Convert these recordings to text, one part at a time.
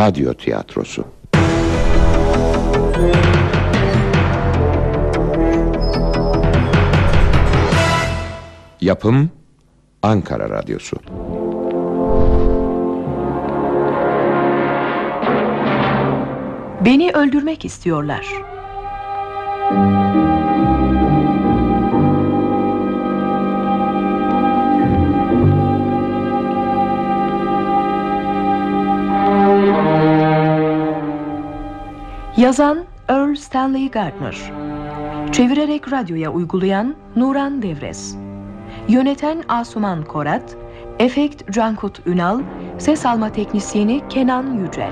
Radyo Tiyatrosu Yapım Ankara Radyosu Beni öldürmek istiyorlar. Yazan Earl Stanley Gardner. Çevirerek radyoya uygulayan Nuran Devres Yöneten Asuman Korat. Efekt Cankut Ünal. Ses alma teknisyeni Kenan Yücel.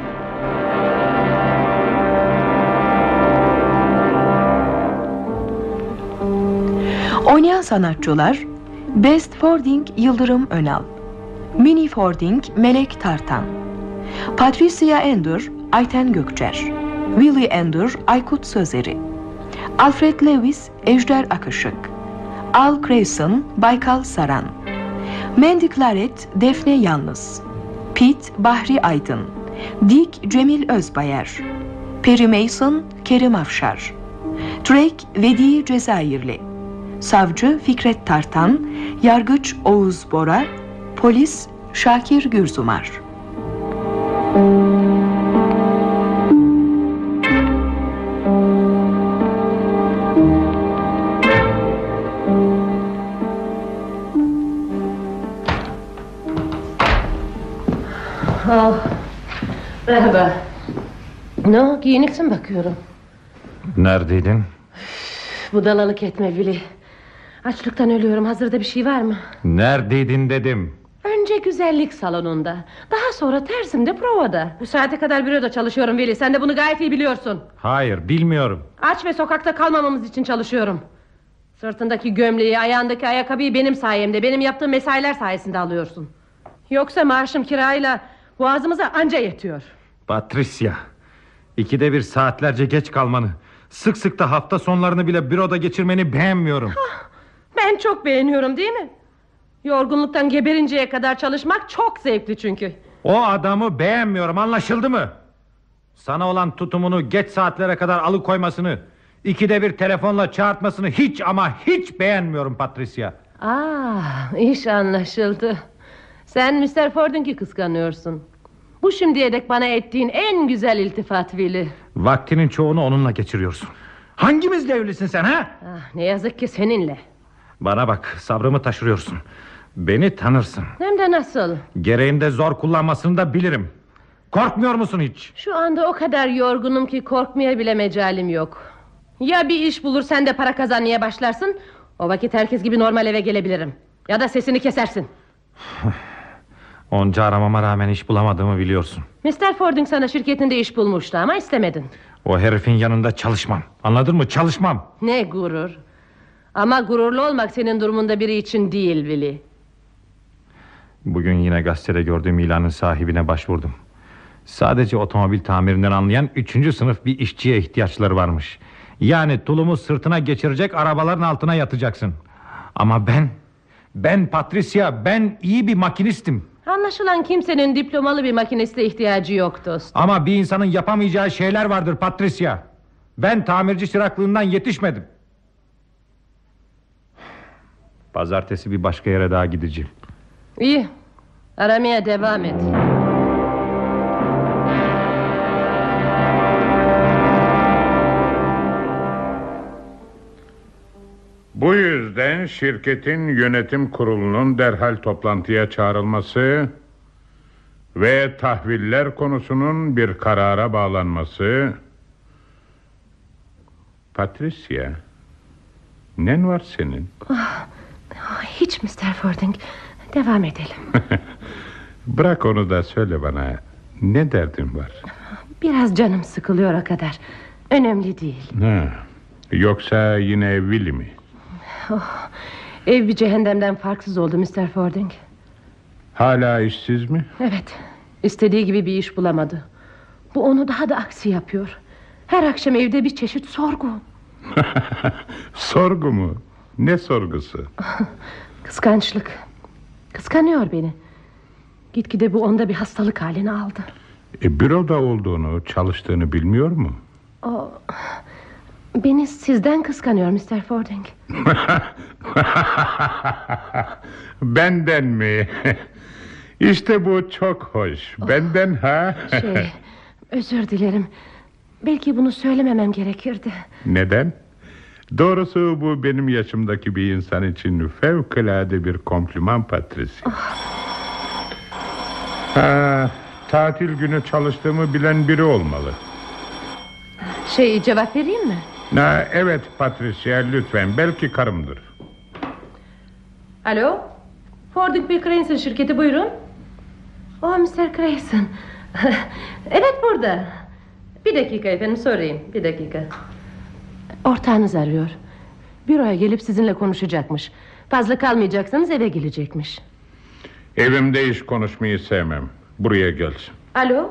Oynayan sanatçılar Best Fording Yıldırım Önal. Mini Fording Melek Tartan. Patricia Ender Ayten Gökçer Willie Ender Aykut Sözeri. Alfred Lewis Ejder Akışık. Al Grayson Baykal Saran. Mandy Claret Defne Yalnız. Pete Bahri Aydın. Dick Cemil Özbayer. Perry Mason Kerim Afşar. Drake Vedi Cezayirli. Savcı Fikret Tartan. Yargıç Oğuz Bora. Polis Şakir Gürzumar Oh, merhaba. Ne o giyiniksin bakıyorum. Neredeydin? Budalalık etme Vili. Açlıktan ölüyorum hazırda bir şey var mı? Neredeydin dedim. Önce güzellik salonunda. Daha sonra tersimde provada. Bu saate kadar büroda çalışıyorum Vili. Sen de bunu gayet iyi biliyorsun. Hayır bilmiyorum. Aç ve sokakta kalmamamız için çalışıyorum. Sırtındaki gömleği, ayağındaki ayakkabıyı benim sayemde, benim yaptığım mesailer sayesinde alıyorsun. Yoksa maaşım kirayla boğazımıza anca yetiyor. Patricia. İkide bir saatlerce geç kalmanı. Sık sık da hafta sonlarını bile büroda geçirmeni beğenmiyorum. Ben çok beğeniyorum değil mi? Yorgunluktan geberinceye kadar çalışmak çok zevkli çünkü. O adamı beğenmiyorum anlaşıldı mı? Sana olan tutumunu geç saatlere kadar alıkoymasını... ...ikide bir telefonla çağırtmasını hiç ama hiç beğenmiyorum Patricia. Aa, iş anlaşıldı. Sen Mr. Ford'unki kıskanıyorsun. Bu şimdiye dek bana ettiğin en güzel iltifat Willy. Vaktinin çoğunu onunla geçiriyorsun. Hangimizle evlisin sen ha? Ah, ne yazık ki seninle. Bana bak sabrımı taşırıyorsun. Beni tanırsın. Hem de nasıl? Gereğinde zor kullanmasını da bilirim. Korkmuyor musun hiç? Şu anda o kadar yorgunum ki korkmaya bile mecalim yok. Ya bir iş bulur sen de para kazanmaya başlarsın... ...o vakit herkes gibi normal eve gelebilirim. Ya da sesini kesersin. Onca aramama rağmen iş bulamadığımı biliyorsun. Mr. Fording sana şirketinde iş bulmuştu ama istemedin. O herifin yanında çalışmam. Anladın mı? Çalışmam. Ne gurur. Ama gururlu olmak senin durumunda biri için değil Willy. Bugün yine gazetede gördüğüm ilanın sahibine başvurdum. Sadece otomobil tamirinden anlayan üçüncü sınıf bir işçiye ihtiyaçları varmış. Yani tulumu sırtına geçirecek arabaların altına yatacaksın. Ama ben, ben Patricia, ben iyi bir makinistim. Anlaşılan kimsenin diplomalı bir makiniste ihtiyacı yok dostum. Ama bir insanın yapamayacağı şeyler vardır Patricia. Ben tamirci çıraklığından yetişmedim. Pazartesi bir başka yere daha gideceğim. İyi. Aramaya devam et. Yüzden şirketin yönetim kurulunun derhal toplantıya çağrılması ve tahviller konusunun bir karara bağlanması Patricia nen var senin? Hiç Mr. Fording. Devam edelim. Bırak onu da söyle bana ne derdin var? Biraz canım sıkılıyor o kadar. Önemli değil. Ha, yoksa yine Willy mi? Oh, ev bir cehennemden farksız oldu Mr. Fording. Hala işsiz mi? Evet. İstediği gibi bir iş bulamadı. Bu onu daha da aksi yapıyor. Her akşam evde bir çeşit sorgu. Sorgu mu? Ne sorgusu? Kıskançlık. Kıskanıyor beni. Gitgide bu onda bir hastalık halini aldı. E, büroda olduğunu, çalıştığını bilmiyor mu? O, beni sizden kıskanıyor Mr. Fording. Benden mi? işte bu çok hoş. Benden ha? Şey, özür dilerim. Belki bunu söylememem gerekirdi. Neden? Doğrusu bu benim yaşımdaki bir insan için fevkalade bir kompliman Patricia. Ha, tatil günü çalıştığımı bilen biri olmalı. Şey, cevap vereyim mi? Ha, evet Patricia lütfen belki karımdır. Alo? Fording bir Cranston şirketi buyurun. Oh Mr. Cranston. evet burada. Bir dakika efendim sorayım. Bir dakika. Ortağınız arıyor. Büroya gelip sizinle konuşacakmış. Fazla kalmayacaksanız eve gelecekmiş. Evimde iş konuşmayı sevmem. Buraya gelsin. Alo?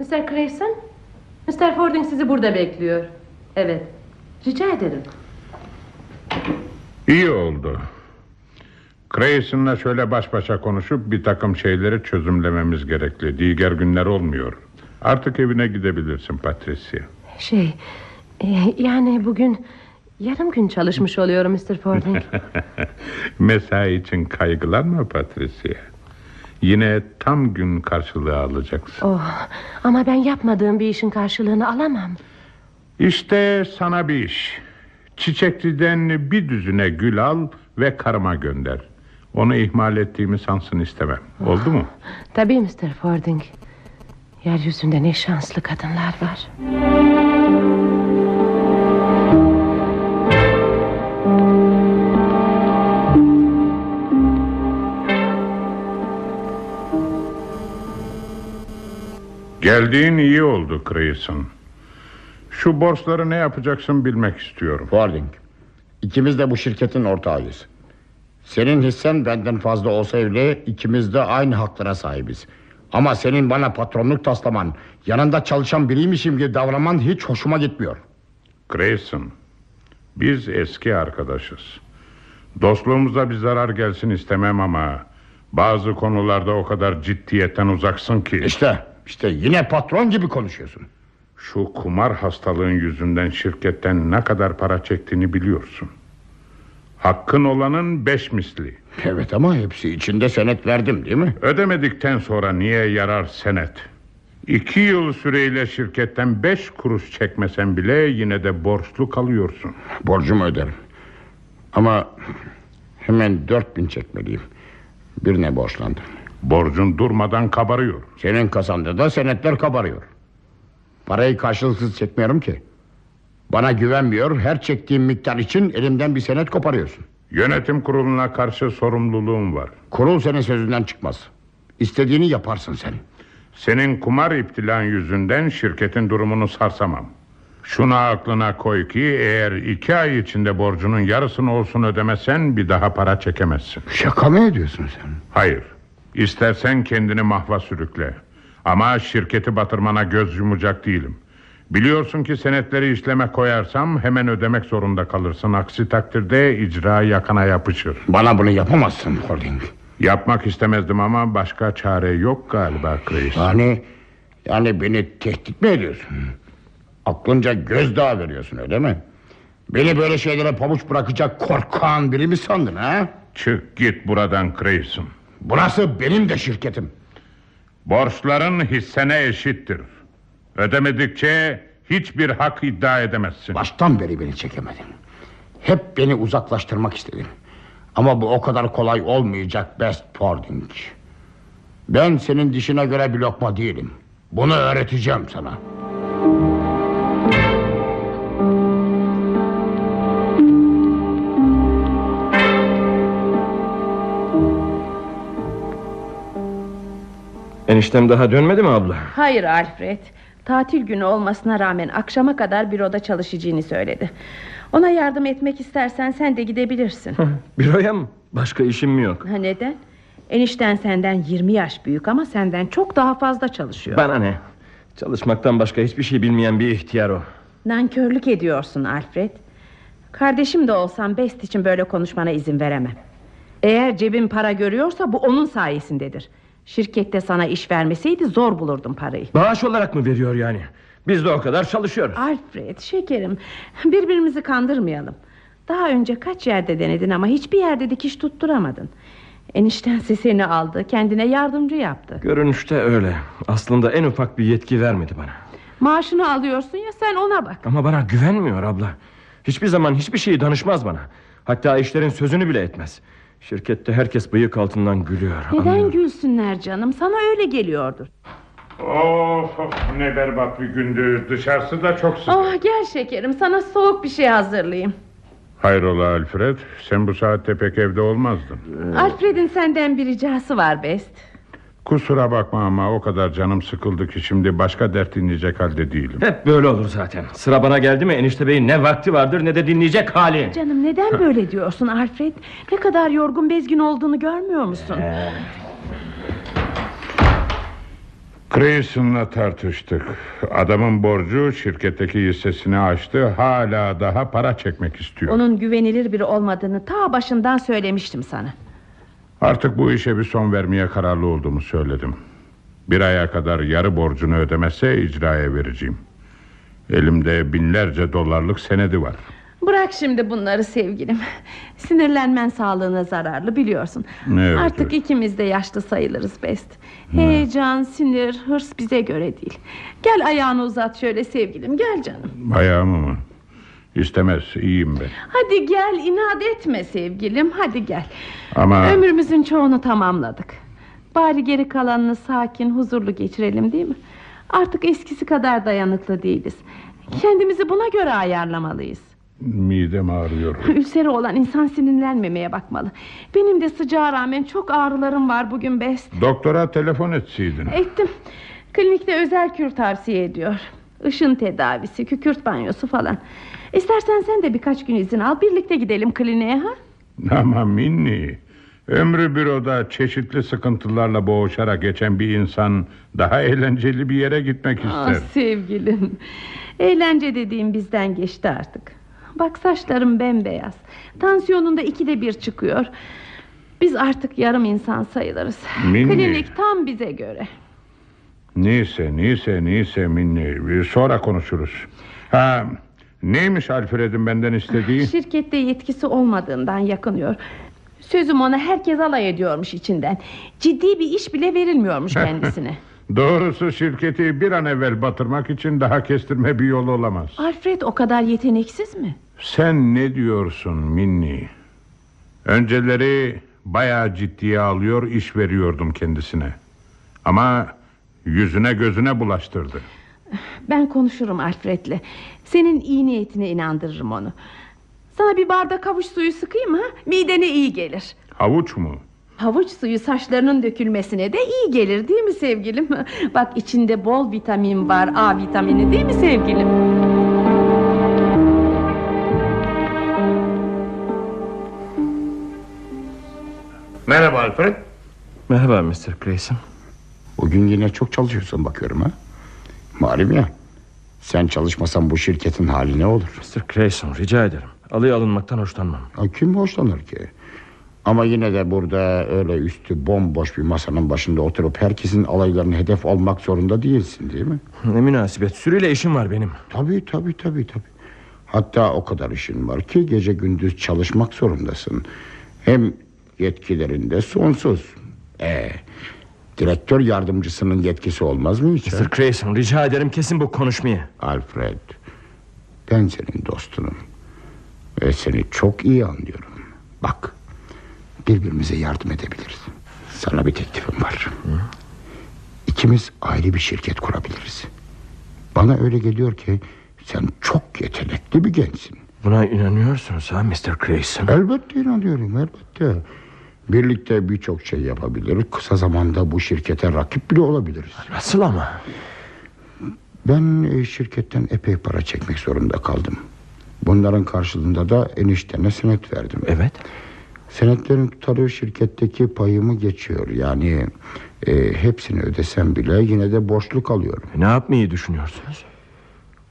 Mr. Cranston? Mr. Fording sizi burada bekliyor. Evet. Rica ederim. İyi oldu. Grayson'la şöyle baş başa konuşup bir takım şeyleri çözümlememiz gerekli. Diğer günler olmuyor. Artık evine gidebilirsin Patricia. Şey, e, yani bugün yarım gün çalışmış oluyorum Mr. Fording. Mesai için kaygılanma Patricia. Yine tam gün karşılığı alacaksın. oh, ama ben yapmadığım bir işin karşılığını alamam. İşte sana bir iş. Çiçekçiden bir düzüne gül al ve karıma gönder. Onu ihmal ettiğimi sansın istemem. Oldu mu? Tabii Mr. Fording. Yeryüzünde ne şanslı kadınlar var. Geldiğin iyi oldu Grayson. Şu borçları ne yapacaksın bilmek istiyorum. Fording. İkimiz de bu şirketin ortağıyız. Senin hissen benden fazla olsa bile ikimiz de aynı haklara sahibiz. Ama senin bana patronluk taslaman, yanında çalışan biriymişim gibi davranman hiç hoşuma gitmiyor. Grayson, biz eski arkadaşız. Dostluğumuza bir zarar gelsin istemem ama... ...bazı konularda o kadar ciddiyetten uzaksın ki... İşte, işte yine patron gibi konuşuyorsun. Şu kumar hastalığın yüzünden şirketten ne kadar para çektiğini biliyorsun. Hakkın olanın beş misli. Evet ama hepsi içinde senet verdim değil mi? Ödemedikten sonra niye yarar senet? İki yıl süreyle şirketten beş kuruş çekmesen bile yine de borçlu kalıyorsun. Borcumu öderim. Ama hemen dört bin çekmeliyim. Birine borçlandım. Borcun durmadan kabarıyor. Senin kasanda da senetler kabarıyor. Parayı karşılıksız çekmiyorum ki. Bana güvenmiyor, her çektiğim miktar için elimden bir senet koparıyorsun. Yönetim kuruluna karşı sorumluluğum var. Kurul senin sözünden çıkmaz. İstediğini yaparsın sen. Senin kumar iptilan yüzünden şirketin durumunu sarsamam. Şunu aklına koy ki eğer iki ay içinde borcunun yarısını olsun ödemezsen bir daha para çekemezsin. Şaka mı ediyorsun sen? Hayır. İstersen kendini mahva sürükle. Ama şirketi batırmana göz yumacak değilim. Biliyorsun ki senetleri işleme koyarsam hemen ödemek zorunda kalırsın. Aksi takdirde icra yakana yapışır. Bana bunu yapamazsın Holding. Yapmak istemezdim ama başka çare yok galiba Chris. Yani, yani beni tehdit mi ediyorsun? Aklınca gözdağı veriyorsun öyle mi? Beni böyle şeylere pabuç bırakacak korkan biri mi sandın ha? Çık git buradan Grayson. Burası benim de şirketim. Borçların hissene eşittir. Ödemedikçe hiçbir hak iddia edemezsin. Baştan beri beni çekemedin. Hep beni uzaklaştırmak istedin. Ama bu o kadar kolay olmayacak Best Fording. Ben senin dişine göre bir lokma değilim. Bunu öğreteceğim sana. Eniştem daha dönmedi mi abla? Hayır Alfred. Tatil günü olmasına rağmen akşama kadar büroda çalışacağını söyledi. Ona yardım etmek istersen sen de gidebilirsin. Büroya mı? Başka işim mi yok? ha neden? Enişten senden 20 yaş büyük ama senden çok daha fazla çalışıyor. Bana ne? Çalışmaktan başka hiçbir şey bilmeyen bir ihtiyar o. Nankörlük ediyorsun Alfred. Kardeşim de olsam Best için böyle konuşmana izin veremem. Eğer cebin para görüyorsa bu onun sayesindedir. Şirkette sana iş vermeseydi zor bulurdum parayı. Bağış olarak mı veriyor yani? Biz de o kadar çalışıyoruz. Alfred şekerim birbirimizi kandırmayalım. Daha önce kaç yerde denedin ama hiçbir yerde dikiş tutturamadın. Eniştense seni aldı kendine yardımcı yaptı. Görünüşte öyle. Aslında en ufak bir yetki vermedi bana. Maaşını alıyorsun ya sen ona bak. Ama bana güvenmiyor abla. Hiçbir zaman hiçbir şeyi danışmaz bana. Hatta işlerin sözünü bile etmez. Şirkette herkes bıyık altından gülüyor. Neden anlıyorum. gülsünler canım sana öyle geliyordur. Of, of ne berbat bir gündü. Dışarısı da çok sıcak. Oh gel şekerim sana soğuk bir şey hazırlayayım. Hayrola Alfred? Sen bu saatte pek evde olmazdın. Alfred'in senden bir ricası var Best. Kusura bakma ama o kadar canım sıkıldı ki şimdi başka dert dinleyecek halde değilim. Hep böyle olur zaten. Sıra bana geldi mi enişte beyin ne vakti vardır ne de dinleyecek hali. Canım neden böyle diyorsun Alfred? Ne kadar yorgun bezgin olduğunu görmüyor musun? Grayson'la tartıştık. Adamın borcu şirketteki hissesini aştı. Hala daha para çekmek istiyor. Onun güvenilir biri olmadığını ta başından söylemiştim sana. Artık bu işe bir son vermeye kararlı olduğumu söyledim. Bir aya kadar yarı borcunu ödemezse icraya vereceğim. Elimde binlerce dolarlık senedi var. Bırak şimdi bunları sevgilim. Sinirlenmen sağlığına zararlı biliyorsun. Evet, Artık evet. ikimiz de yaşlı sayılırız Best. Heyecan, sinir, hırs bize göre değil. Gel ayağını uzat şöyle sevgilim gel canım. Ayağımı mı? İstemez iyiyim ben. Hadi gel inat etme sevgilim hadi gel. Ama Ömrümüzün çoğunu tamamladık. Bari geri kalanını sakin, huzurlu geçirelim değil mi? Artık eskisi kadar dayanıklı değiliz. Kendimizi buna göre ayarlamalıyız. midem ağrıyor. Ülseri olan insan sinirlenmemeye bakmalı. Benim de sıcağa rağmen çok ağrılarım var bugün Best. Doktora telefon etseydin. Ettim. Klinikte özel kür tavsiye ediyor. Işın tedavisi, kükürt banyosu falan. İstersen sen de birkaç gün izin al. Birlikte gidelim kliniğe ha? Ama Minni Ömrü büroda çeşitli sıkıntılarla boğuşarak geçen bir insan Daha eğlenceli bir yere gitmek Ah ister sevgilim. Eğlence dediğim bizden geçti artık. Bak saçlarım bembeyaz. Tansiyonun da ikide bir çıkıyor. Biz artık yarım insan sayılırız. Minni. Klinik tam bize göre. Neyse neyse neyse Minni Sonra konuşuruz Ha Neymiş Alfred'in benden istediği Şirkette yetkisi olmadığından yakınıyor. Sözüm ona herkes alay ediyormuş içinden. Ciddi bir iş bile verilmiyormuş kendisine. Doğrusu şirketi bir an evvel batırmak için daha kestirme bir yol olamaz Alfred o kadar yeteneksiz mi? Sen ne diyorsun Minni Önceleri bayağı ciddiye alıyor iş veriyordum kendisine Ama yüzüne gözüne bulaştırdı Ben konuşurum Alfred'le. Senin iyi niyetine inandırırım onu. Sana bir bardak havuç suyu sıkayım ha? Midene iyi gelir. Havuç mu? Havuç suyu saçlarının dökülmesine de iyi gelir değil mi sevgilim? Bak içinde bol vitamin var A vitamini değil mi sevgilim? Merhaba Alfred. Merhaba Mr. Grayson. Bugün yine çok çalışıyorsun bakıyorum ha. Malum ya. Sen çalışmasan bu şirketin hali ne olur? Mr. Grayson rica ederim. Alıya alınmaktan hoşlanmam. Ha, Kim hoşlanır ki? Ama yine de burada öyle üstü bomboş bir masanın başında oturup herkesin alaylarını hedef almak zorunda değilsin değil mi? Ne münasebet sürüyle işim var benim. Tabii tabii tabii tabii. Hatta o kadar işin var ki gece gündüz çalışmak zorundasın. Hem yetkilerin de sonsuz. Ee, direktör yardımcısının yetkisi olmaz mı hiç? Mr. Grayson rica ederim kesin bu konuşmayı. Alfred, ben senin dostunum. Ve seni çok iyi anlıyorum. Bak, birbirimize yardım edebiliriz. Sana bir teklifim var. İkimiz ayrı bir şirket kurabiliriz. Bana öyle geliyor ki sen çok yetenekli bir gençsin. Buna inanıyorsunuz ha Mr. Grayson? Elbette inanıyorum, elbette. Birlikte birçok şey yapabilir. Kısa zamanda bu şirkete rakip bile olabiliriz. Nasıl ama? Ben e, şirketten epey para çekmek zorunda kaldım. Bunların karşılığında da eniştene senet verdim. Evet. Senetlerin tutarı şirketteki payımı geçiyor. Yani e, hepsini ödesem bile yine de borçlu kalıyorum. Ne yapmayı düşünüyorsunuz?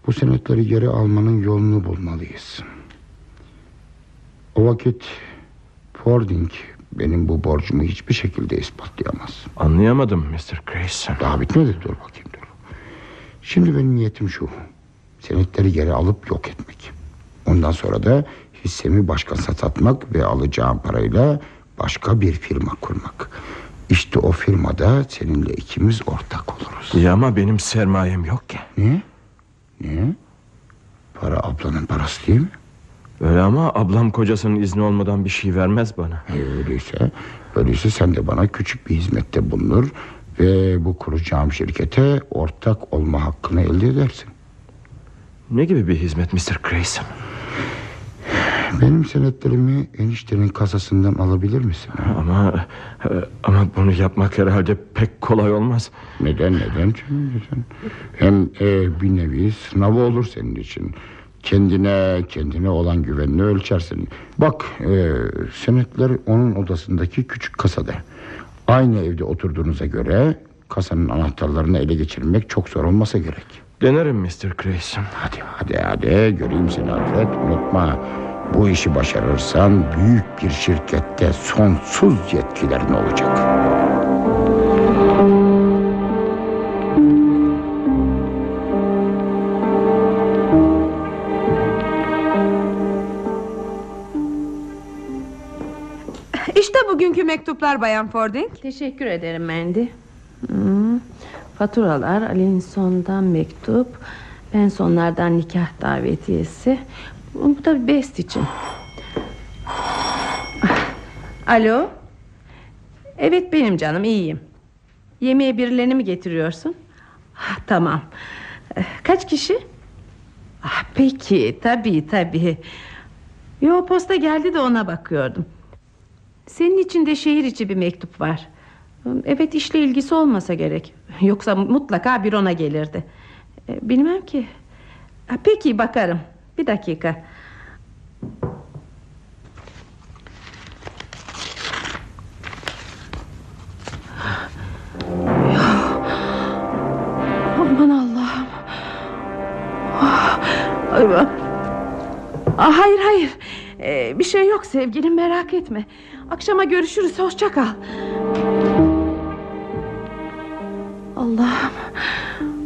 Bu senetleri geri almanın yolunu bulmalıyız. O vakit Fording benim bu borcumu hiçbir şekilde ispatlayamaz. Anlayamadım Mr. Grayson. Daha bitmedi dur bakayım dur. Şimdi benim niyetim şu. Senetleri geri alıp yok etmek. Ondan sonra da hissemi başkasına satmak ve alacağım parayla başka bir firma kurmak. İşte o firmada seninle ikimiz ortak oluruz. Ya ama benim sermayem yok ki. Niye? Niye? Para ablanın parası değil mi? Öyle ama ablam kocasının izni olmadan bir şey vermez bana. Öyleyse, öyleyse sen de bana küçük bir hizmette bulunur ve bu kuracağım şirkete ortak olma hakkını elde edersin. Ne gibi bir hizmet Mr. Grayson? Benim senetlerimi eniştenin kasasından alabilir misin? Ama e, ama bunu yapmak herhalde pek kolay olmaz. Neden neden? Hem e, bir nevi sınavı olur senin için. Kendine kendine olan güvenini ölçersin. Bak e, senetler onun odasındaki küçük kasada. Aynı evde oturduğunuza göre kasanın anahtarlarını ele geçirmek çok zor olmasa gerek. Denerim Mr. Grayson. Hadi hadi hadi göreyim seni Alfred unutma. Bu işi başarırsan büyük bir şirkette sonsuz yetkilerin olacak. Bugünkü mektuplar Bayan Fording. Teşekkür ederim Mandy. Hmm, Faturalar, Alinson'dan mektup, Bensonlardan nikah davetiyesi. Bu da Best için. Alo. Evet benim canım iyiyim. Yemeğe birilerini mi getiriyorsun? Ah, tamam. Eh, Kaç kişi? Ah, peki tabii tabii. Yo posta geldi de ona bakıyordum. Senin için de şehir içi bir mektup var. Evet işle ilgisi olmasa gerek. Yoksa mutlaka bir ona gelirdi. E, Bilmem ki. Peki bakarım. Bir dakika. Aman Allah'ım. Ah, Ah, hayır hayır. Ee, bir şey yok sevgilim merak etme. Akşama görüşürüz hoşça kal. Allah'ım.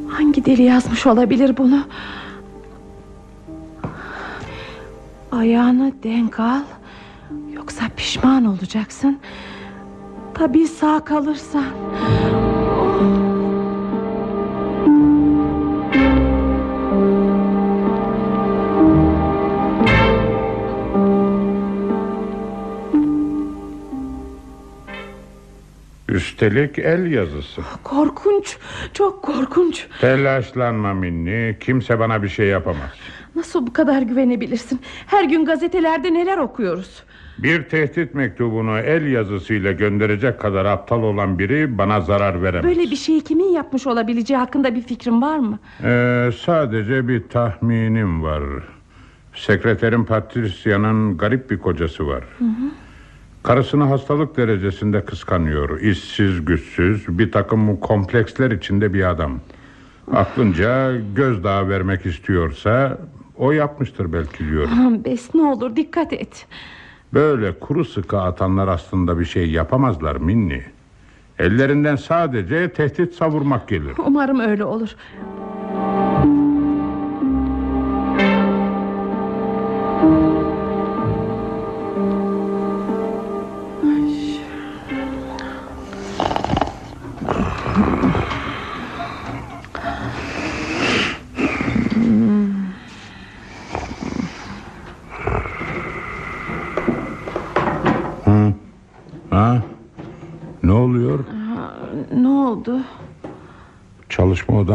Hangi deli yazmış olabilir bunu? Ayağını denk al. Yoksa pişman olacaksın. Tabii sağ kalırsan. Üstelik el yazısı. Korkunç, çok korkunç. Telaşlanma Minni. Kimse bana bir şey yapamaz. Nasıl bu kadar güvenebilirsin? Her gün gazetelerde neler okuyoruz? Bir tehdit mektubunu el yazısıyla gönderecek kadar aptal olan biri bana zarar veremez. Böyle bir şeyi kimin yapmış olabileceği hakkında bir fikrin var mı? Ee, sadece bir tahminim var. Sekreterin Patricia'nın garip bir kocası var. Karısını hastalık derecesinde kıskanıyor. İşsiz, güçsüz, bir takım kompleksler içinde bir adam. Aklınca gözdağı vermek istiyorsa o yapmıştır belki diyorum. Aman Bes ne olur dikkat et. Böyle kuru sıkı atanlar aslında bir şey yapamazlar Minni. Ellerinden sadece tehdit savurmak gelir. Umarım öyle olur.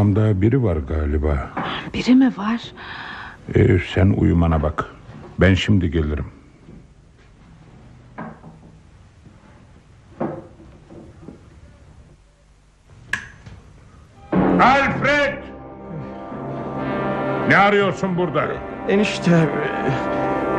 Odamda biri var galiba. Biri mi var? Ee, sen uyumana bak. Ben şimdi gelirim. Alfred! Ne arıyorsun burada? Enişte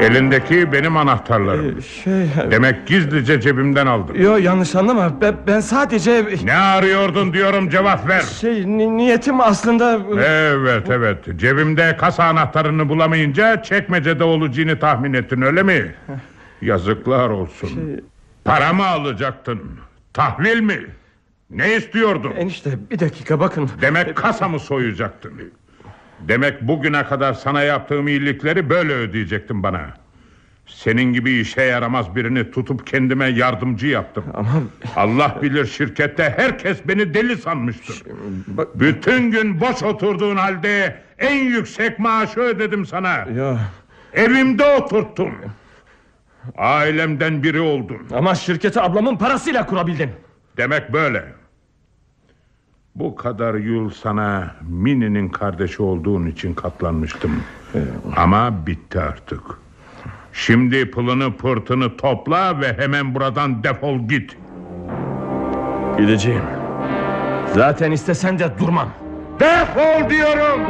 Elindeki benim anahtarlarım. e, şey Demek gizlice cebimden aldın. Yo yanlış anlama ben, ben sadece Ne arıyordun diyorum cevap ver. şey ni- niyetim aslında Evet evet cebimde kasa anahtarını bulamayınca çekmecede olacağını tahmin ettin öyle mi? Yazıklar olsun. Para mı alacaktın? Tahvil mi? Ne istiyordun? Enişte bir dakika bakın. Demek kasamı soyacaktın. Demek bugüne kadar sana yaptığım iyilikleri böyle ödeyecektin bana. Senin gibi işe yaramaz birini tutup kendime yardımcı yaptım. Ama Allah bilir şirkette herkes beni deli sanmıştır. bak Bütün gün boş oturduğun halde en yüksek maaşı ödedim sana. ya Evimde oturttum. Ailemden biri oldun. ama şirketi ablamın parasıyla kurabildin. Demek böyle. Bu kadar yıl sana Mini'nin kardeşi olduğun için katlanmıştım. Ama bitti artık. Şimdi pılını pırtını topla ve hemen buradan defol git. Gideceğim. Zaten istesen de durmam. Defol diyorum.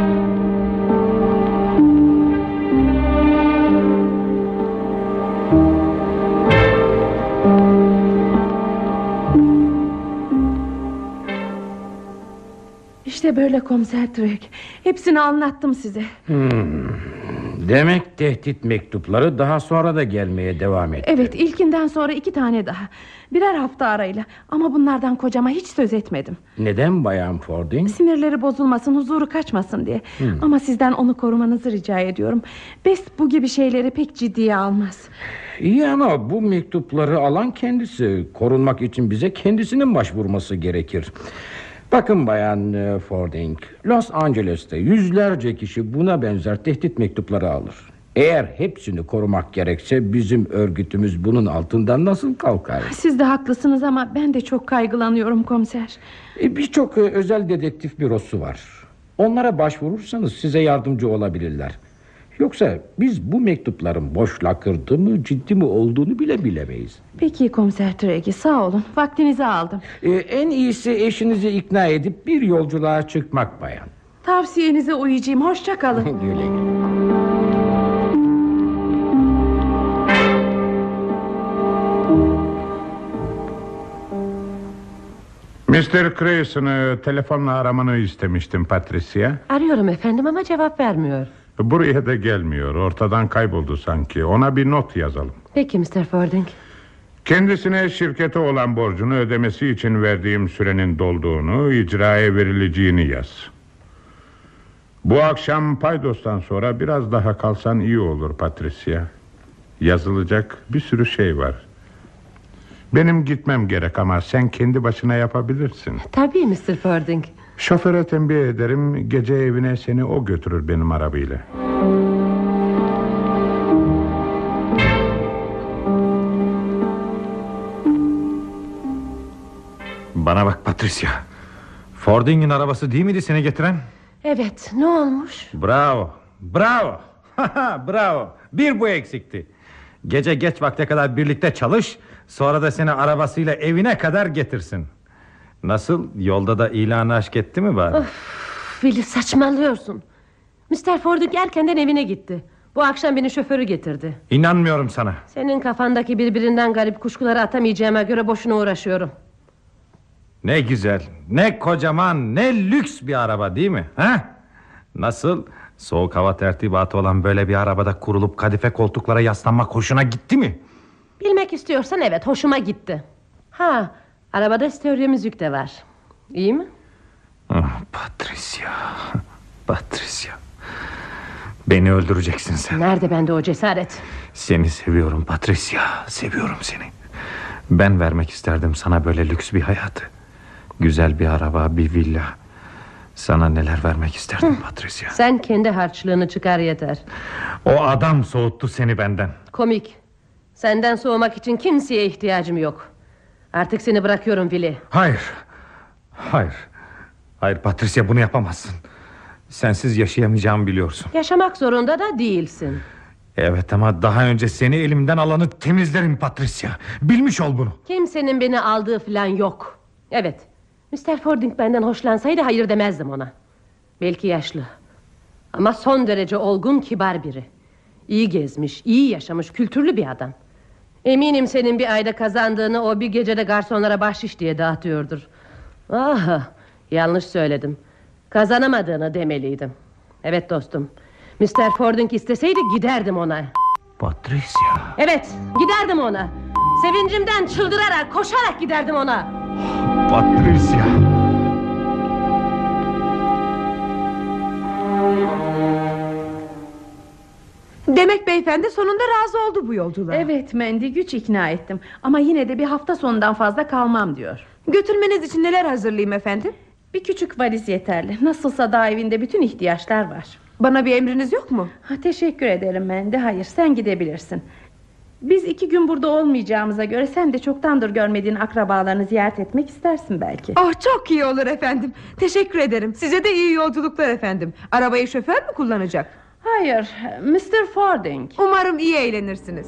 İşte böyle komiser Trek. Hepsini anlattım size. Demek tehdit mektupları daha sonra da gelmeye devam etti. Evet ilkinden sonra iki tane daha. Birer hafta arayla. Ama bunlardan kocama hiç söz etmedim. Neden Bayan Fording? Sinirleri bozulmasın, huzuru kaçmasın diye. Ama sizden onu korumanızı rica ediyorum. Best bu gibi şeyleri pek ciddiye almaz. İyi ama bu mektupları alan kendisi. Korunmak için bize kendisinin başvurması gerekir. Bakın Bayan e, Fording, Los Angeles'te yüzlerce kişi buna benzer tehdit mektupları alır. Eğer hepsini korumak gerekse bizim örgütümüz bunun altından nasıl kalkar? Siz de haklısınız ama ben de çok kaygılanıyorum komiser. E, Birçok e, özel dedektif bürosu var. Onlara başvurursanız size yardımcı olabilirler. Yoksa biz bu mektupların boş lakırdı mı ciddi mi olduğunu bile bilemeyiz. Peki komiser Treki sağ olun. Vaktinizi aldım. E, en iyisi eşinizi ikna edip bir yolculuğa çıkmak bayan. Tavsiyenize uyacağım. Hoşça kalın. Güle güle. Mr. Creason'ı telefonla aramanı istemiştim Patricia. Arıyorum efendim ama cevap vermiyor. Buraya da gelmiyor. Ortadan kayboldu sanki. Ona bir not yazalım. Peki Mr. Fording. Kendisine şirkete olan borcunu ödemesi için verdiğim sürenin dolduğunu, icraya verileceğini yaz. Bu akşam paydostan sonra biraz daha kalsan iyi olur Patricia. Yazılacak bir sürü şey var. Benim gitmem gerek ama sen kendi başına yapabilirsin. Tabii Mr. Fording. Şoföre tembih ederim gece evine seni o götürür benim arabayla. Bana bak Patricia. Fording'in arabası değil miydi seni getiren? Evet ne olmuş? Bravo. Bravo. Bravo. Bir bu eksikti. Gece geç vakte kadar birlikte çalış. Sonra da seni arabasıyla evine kadar getirsin. Nasıl? Yolda da ilanı aşk etti mi bari? Willy saçmalıyorsun. Mr. Fording erkenden evine gitti. Bu akşam beni şoförü getirdi. İnanmıyorum sana. Senin kafandaki birbirinden garip kuşkuları atamayacağıma göre boşuna uğraşıyorum. Ne güzel, ne kocaman, ne lüks bir araba değil mi? Ha? Nasıl? Soğuk hava tertibatı olan böyle bir arabada kurulup kadife koltuklara yaslanmak hoşuna gitti mi? Bilmek istiyorsan evet hoşuma gitti. Ha arabada stereo müzik de var. İyi mi? Ah, Patricia, Patricia. Beni öldüreceksin sen. Nerede bende o cesaret? Seni seviyorum Patricia, seviyorum seni. Ben vermek isterdim sana böyle lüks bir hayatı. Güzel bir araba, bir villa. Sana neler vermek isterdim Patricia. Sen kendi harçlığını çıkar yeter. O adam soğuttu seni benden. Komik. Senden soğumak için kimseye ihtiyacım yok. Artık seni bırakıyorum Willy. Hayır. Hayır. Hayır Patricia bunu yapamazsın. Sensiz yaşayamayacağımı biliyorsun. Yaşamak zorunda da değilsin. Evet ama daha önce seni elimden alanı temizlerim Patricia. Bilmiş ol bunu. Kimsenin beni aldığı falan yok. Evet. Mr. Fording benden hoşlansaydı hayır demezdim ona. Belki yaşlı. Ama son derece olgun kibar biri. İyi gezmiş, iyi yaşamış, kültürlü bir adam. Eminim senin bir ayda kazandığını o bir gecede garsonlara bahşiş diye dağıtıyordur. Ah, yanlış söyledim. Kazanamadığını demeliydim. Evet dostum. Mr. Fording isteseydi giderdim ona. Patricia. Evet, giderdim ona. Sevincimden çıldırarak koşarak giderdim ona. Patricia. Demek beyefendi sonunda razı oldu bu yolculuğa. Evet Mandy güç ikna ettim Ama yine de bir hafta sonundan fazla kalmam diyor Götürmeniz için neler hazırlayayım efendim? Bir küçük valiz yeterli Nasılsa daha evinde bütün ihtiyaçlar var Bana bir emriniz yok mu? ha, Teşekkür ederim Mandy Hayır sen gidebilirsin Biz iki gün burada olmayacağımıza göre Sen de çoktandır görmediğin akrabalarını ziyaret etmek istersin belki Oh çok iyi olur efendim. Teşekkür ederim. Size de iyi yolculuklar efendim. Arabayı şoför mü kullanacak? Hayır Mr. Fording Umarım iyi eğlenirsiniz.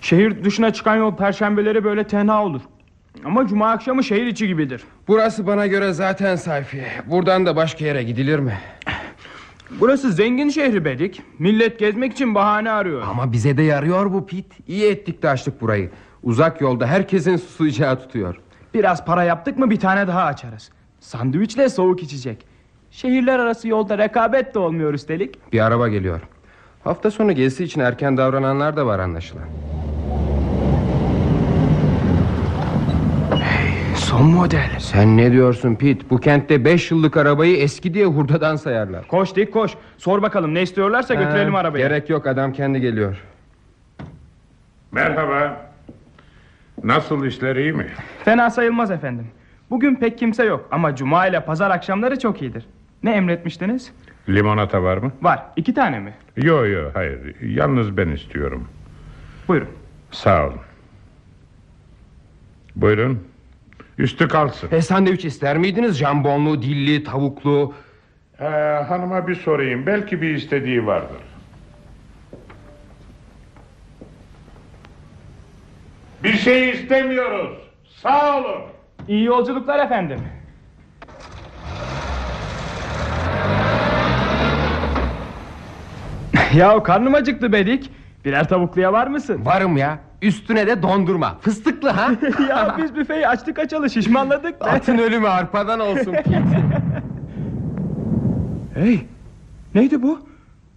Şehir dışına çıkan yol perşembeleri böyle tenha olur. Ama cuma akşamı şehir içi gibidir. Burası bana göre zaten sayfiye. Buradan da başka yere gidilir mi? Burası zengin şehri Bedik. Millet gezmek için bahane arıyor. Ama bize de yarıyor bu Pit. İyi ettik de açtık burayı. Uzak yolda herkesin susayacağı tutuyor. Biraz para yaptık mı bir tane daha açarız. Sandviçle soğuk içecek. Şehirler arası yolda rekabet de olmuyor üstelik. Bir araba geliyor. Hafta sonu gezisi için erken davrananlar da var anlaşılan. Son model. Sen ne diyorsun Pit? Bu kentte 5 yıllık arabayı eski diye hurdadan sayarlar. Koş dik koş. Sor bakalım ne istiyorlarsa götürelim Ha, arabaya. Gerek yok adam kendi geliyor. Merhaba. Nasıl işler iyi mi? Fena sayılmaz efendim. Bugün pek kimse yok ama cuma ile pazar akşamları çok iyidir. Ne emretmiştiniz? Limonata var mı? Var. iki tane mi? Yo yo hayır. Yalnız ben istiyorum. Buyurun. Sağ olun. Buyurun. Üstü kalsın. E sandviç ister miydiniz? Jambonlu, dilli, tavuklu. Ee, hanıma bir sorayım. Belki bir istediği vardır. Bir şey istemiyoruz. Sağ olun. İyi yolculuklar efendim. ya karnım acıktı Bedik. Birer tavukluya var mısın? Varım ya. Üstüne de dondurma. Fıstıklı ha? ya biz büfeyi açtık açalı şişmanladık da. Atın ölümü arpadan olsun. Hey neydi bu?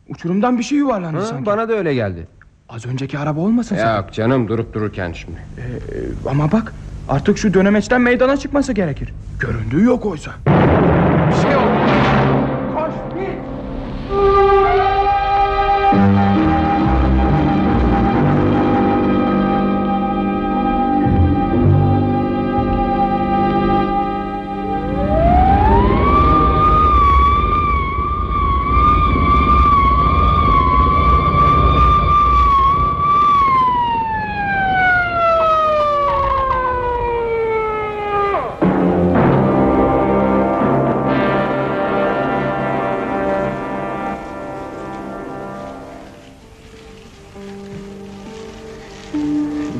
Uçurumdan bir şey yuvarlandı Ha, sanki. bana da öyle geldi. Az önceki araba olmasın? Yok canım durup dururken şimdi. Ee, ama bak artık şu dönemeçten meydana çıkması gerekir. Göründüğü yok oysa. Bir şey oldu.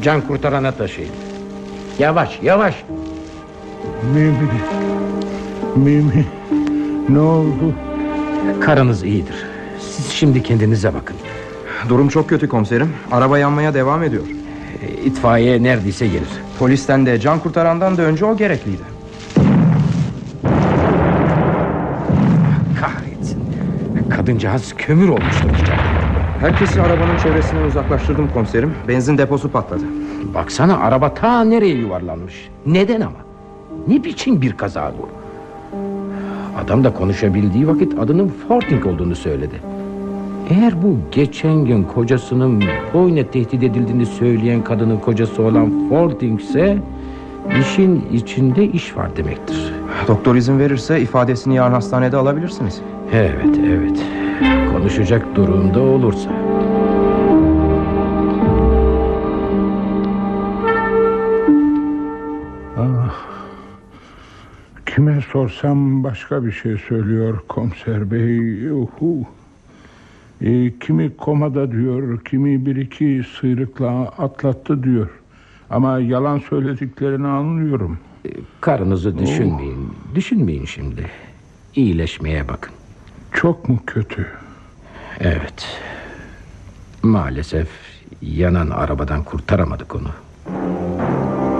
Can kurtarana taşıyın. Yavaş yavaş. Mimi. Mimi. Ne oldu? Karınız iyidir. Siz şimdi kendinize bakın. Durum çok kötü komiserim. Araba yanmaya devam ediyor. E, İtfaiye neredeyse gelir. Polisten de can kurtarandan da önce o gerekliydi. Kahretsin. Kadıncağız kömür olmuştur. Herkesi arabanın çevresinden uzaklaştırdım komiserim. Benzin deposu patladı. Baksana araba ta nereye yuvarlanmış. Neden ama? Ne biçim bir kaza bu? Adam da konuşabildiği vakit adının Forting olduğunu söyledi. Eğer bu geçen gün kocasının boyuna tehdit edildiğini söyleyen kadının kocası olan Forting ise işin içinde iş var demektir. Doktor izin verirse ifadesini yarın hastanede alabilirsiniz. Evet, evet. Konuşacak durumda olursa. Kime sorsam başka bir şey söylüyor komiser bey. Uhu. E, kimi komada diyor, kimi bir iki sıyrıkla atlattı diyor. Ama yalan söylediklerini anlıyorum. Karınızı düşünmeyin. Düşünmeyin şimdi. İyileşmeye bakın. Çok mu kötü? Evet. Maalesef yanan arabadan kurtaramadık onu.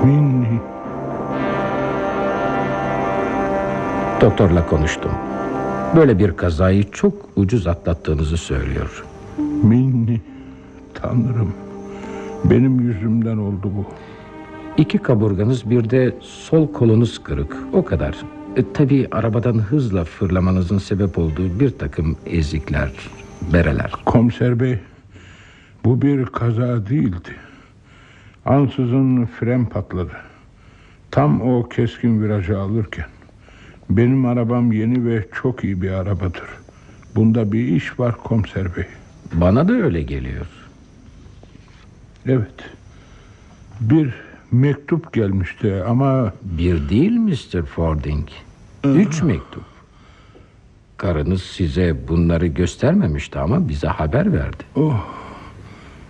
Minni. Doktorla konuştum. Böyle bir kazayı çok ucuz atlattığınızı söylüyor. Minni tanrım. Benim yüzümden oldu bu. İki kaburganız bir de sol kolunuz kırık. O kadar. E, tabii arabadan hızla fırlamanızın sebep olduğu bir takım ezikler, bereler. Komiser bey bu bir kaza değildi. Ansızın fren patladı. Tam o keskin virajı alırken. Benim arabam yeni ve çok iyi bir arabadır. Bunda bir iş var komiser bey. Bana da öyle geliyor. Evet. Bir mektup gelmişti ama... Bir değil Mr. Fording. Üç mektup. Karınız size bunları göstermemişti ama bize haber verdi. Oh,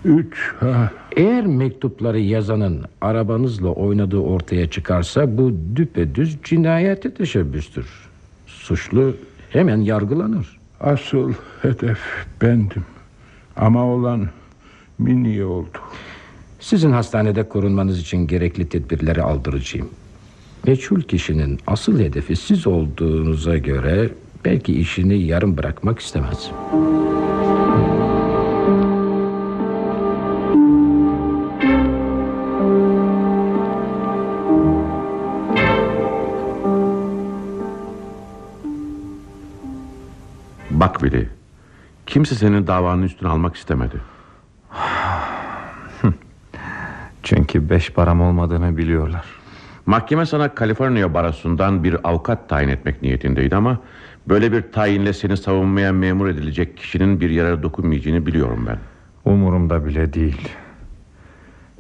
üç ha. Eğer mektupları yazanın arabanızla oynadığı ortaya çıkarsa bu düpedüz cinayete teşebbüstür. Suçlu hemen yargılanır. Asıl hedef bendim. Ama olan Minnie oldu. Sizin hastanede korunmanız için gerekli tedbirleri aldıracağım. Meçhul kişinin asıl hedefi siz olduğunuza göre belki işini yarım bırakmak istemez. Bak Veli. Kimse senin davanın üstüne almak istemedi. Çünkü beş param olmadığını biliyorlar. Mahkeme sana Kaliforniya barosundan bir avukat tayin etmek niyetindeydi ama... ...böyle bir tayinle seni savunmaya memur edilecek kişinin bir yere dokunmayacağını biliyorum ben. Umurumda bile değil.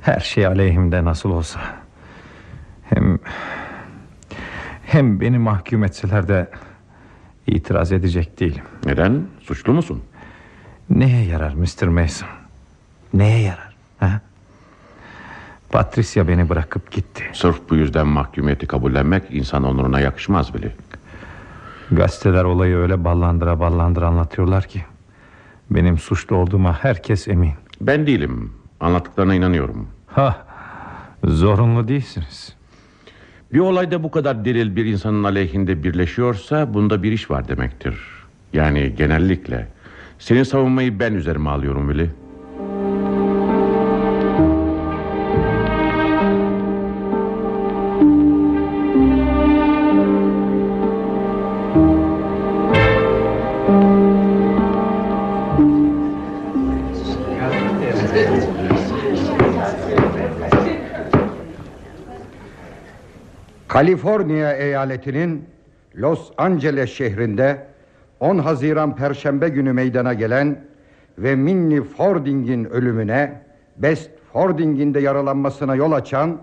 Her şey aleyhimde nasıl olsa. Hem... Hem beni mahkum etseler de... ...itiraz edecek değilim. Neden? Suçlu musun? Neye yarar Mr. Mason? Neye yarar? Ha? Patricia beni bırakıp gitti. Sırf bu yüzden mahkumiyeti kabullenmek insan onuruna yakışmaz bile. Gazeteler olayı öyle ballandıra ballandıra anlatıyorlar ki... ...benim suçlu olduğuma herkes emin. Ben değilim. Anlattıklarına inanıyorum. Ha, zorunlu değilsiniz. Bir olayda bu kadar delil bir insanın aleyhinde birleşiyorsa... ...bunda bir iş var demektir. Yani genellikle. Senin savunmayı ben üzerime alıyorum Veli. Kaliforniya eyaletinin Los Angeles şehrinde 10 Haziran Perşembe günü meydana gelen ve Minnie Fording'in ölümüne Best Fording'in de yaralanmasına yol açan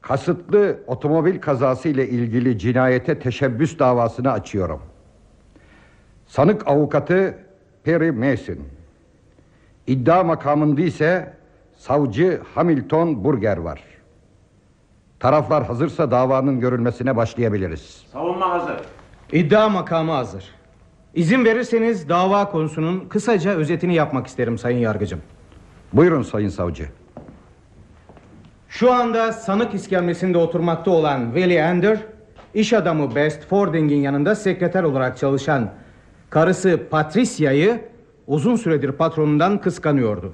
kasıtlı otomobil kazası ile ilgili cinayete teşebbüs davasını açıyorum. Sanık avukatı Perry Mason. İddia makamında ise savcı Hamilton Burger var. Taraflar hazırsa davanın görülmesine başlayabiliriz. Savunma hazır. İddia makamı hazır. İzin verirseniz dava konusunun kısaca özetini yapmak isterim sayın yargıcım. Buyurun sayın savcı. Şu anda sanık iskemlesinde oturmakta olan Willie Ender, iş adamı Best Fording'in yanında sekreter olarak çalışan karısı Patricia'yı uzun süredir patronundan kıskanıyordu.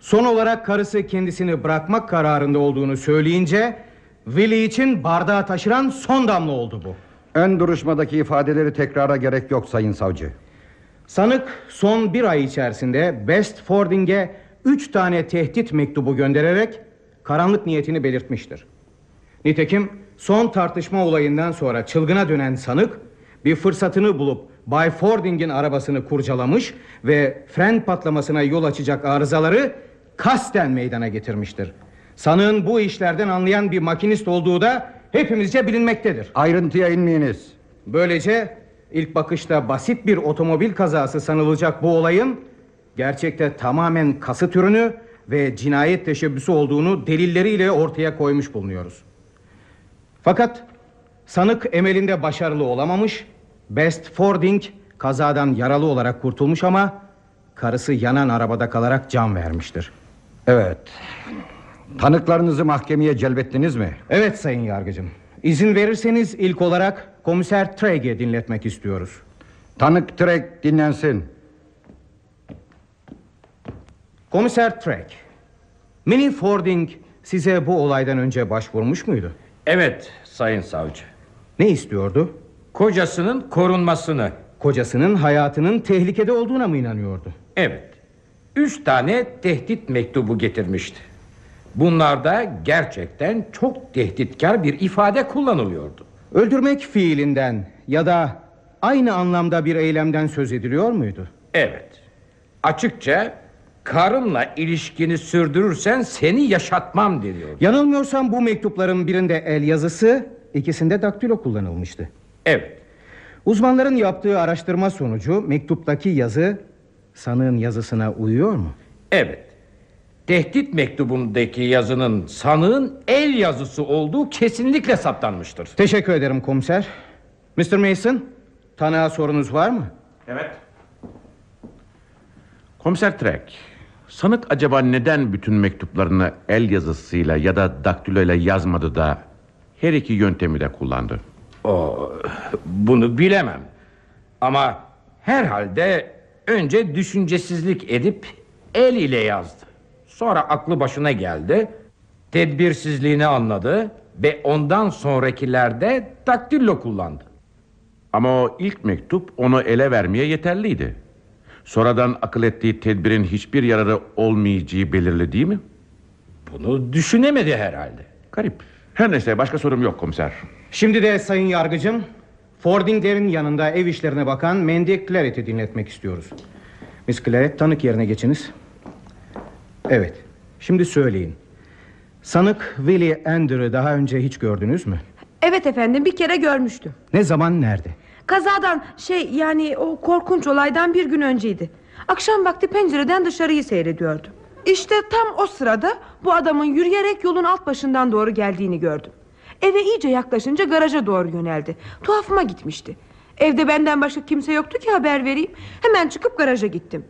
Son olarak karısı kendisini bırakmak kararında olduğunu söyleyince Willie için bardağı taşıran son damla oldu bu. Ön duruşmadaki ifadeleri tekrara gerek yok sayın savcı. Sanık son bir ay içerisinde Best Fording'e üç tane tehdit mektubu göndererek karanlık niyetini belirtmiştir. Nitekim son tartışma olayından sonra çılgına dönen sanık bir fırsatını bulup Bay Fording'in arabasını kurcalamış ve fren patlamasına yol açacak arızaları kasten meydana getirmiştir. Sanığın bu işlerden anlayan bir makinist olduğu da hepimizce bilinmektedir. Ayrıntıya inmeyiniz. Böylece ilk bakışta basit bir otomobil kazası sanılacak bu olayın gerçekte tamamen kasıt ürünü ve cinayet teşebbüsü olduğunu delilleriyle ortaya koymuş bulunuyoruz. Fakat sanık emelinde başarılı olamamış, Best Fording kazadan yaralı olarak kurtulmuş ama karısı yanan arabada kalarak can vermiştir. Evet. Tanıklarınızı mahkemeye celbettiniz mi? Evet sayın yargıcım. İzin verirseniz ilk olarak komiser Tragg'i dinletmek istiyoruz. Tanık Trek dinlensin. Komiser Tragg, Minnie Fording size bu olaydan önce başvurmuş muydu? Evet sayın savcı. Ne istiyordu? Kocasının korunmasını. Kocasının hayatının tehlikede olduğuna mı inanıyordu? Evet. Üç tane tehdit mektubu getirmişti. Bunlarda gerçekten çok tehditkar bir ifade kullanılıyordu. Öldürmek fiilinden ya da aynı anlamda bir eylemden söz ediliyor muydu? Evet. Açıkça karınla ilişkini sürdürürsen seni yaşatmam diyor. Yanılmıyorsam bu mektupların birinde el yazısı, ikisinde daktilo kullanılmıştı. Evet. Uzmanların yaptığı araştırma sonucu mektuptaki yazı sanığın yazısına uyuyor mu? Evet. Tehdit mektubundaki yazının sanığın el yazısı olduğu kesinlikle saptanmıştır. Teşekkür ederim komiser. Mr. Mason, tanığa sorunuz var mı? Evet. Komiser Trek, sanık acaba neden bütün mektuplarını el yazısıyla ya da daktiloyla yazmadı da her iki yöntemi de kullandı? O, bunu bilemem. Ama herhalde önce düşüncesizlik edip el ile yazdı. Sonra aklı başına geldi. Tedbirsizliğini anladı ve ondan sonrakilerde daktillo kullandı. Ama o ilk mektup onu ele vermeye yeterliydi. Sonradan akıl ettiği tedbirin hiçbir yararı olmayacağı belirli değil mi? Bunu düşünemedi herhalde. Garip. Her neyse başka sorum yok komiser. Şimdi de sayın yargıcım, Fordingler'in yanında ev işlerine bakan Mandy Claret'i dinletmek istiyoruz. Miss Claret tanık yerine geçiniz. Evet, şimdi söyleyin. Sanık Willie Ander'ı daha önce hiç gördünüz mü? Evet efendim bir kere görmüştüm. Ne zaman nerede? Kazadan şey yani o korkunç olaydan bir gün önceydi. Akşam vakti pencereden dışarıyı seyrediyordum. İşte tam o sırada bu adamın yürüyerek yolun alt başından doğru geldiğini gördüm. Eve iyice yaklaşınca garaja doğru yöneldi. Tuhafıma gitmişti. Evde benden başka kimse yoktu ki haber vereyim. Hemen çıkıp garaja gittim.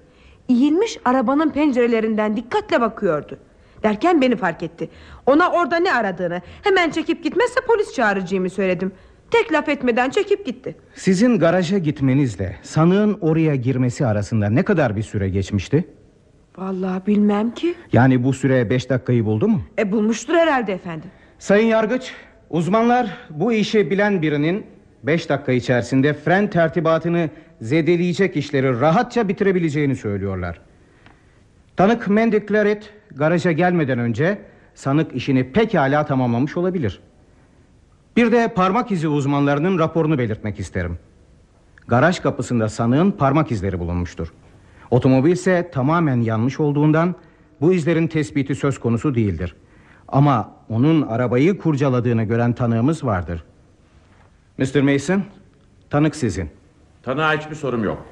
Eğilmiş arabanın pencerelerinden dikkatle bakıyordu. Derken beni fark etti. Ona orada ne aradığını hemen çekip gitmezse polis çağıracağımı söyledim. Tek laf etmeden çekip gitti. Sizin garaja gitmenizle sanığın oraya girmesi arasında ne kadar bir süre geçmişti? Vallahi bilmem ki. Yani bu süre beş dakikayı buldu mu? E bulmuştur herhalde efendim. Sayın Yargıç, uzmanlar bu işi bilen birinin beş dakika içerisinde fren tertibatını zedeleyecek işleri rahatça bitirebileceğini söylüyorlar. Tanık Mandy Claret garaja gelmeden önce sanık işini pekala tamamlamış olabilir. Bir de parmak izi uzmanlarının raporunu belirtmek isterim. Garaj kapısında sanığın parmak izleri bulunmuştur. Otomobil ise tamamen yanmış olduğundan bu izlerin tespiti söz konusu değildir. Ama onun arabayı kurcaladığını gören tanığımız vardır. Mr. Mason, tanık sizin. Tanığa hiçbir sorum yok.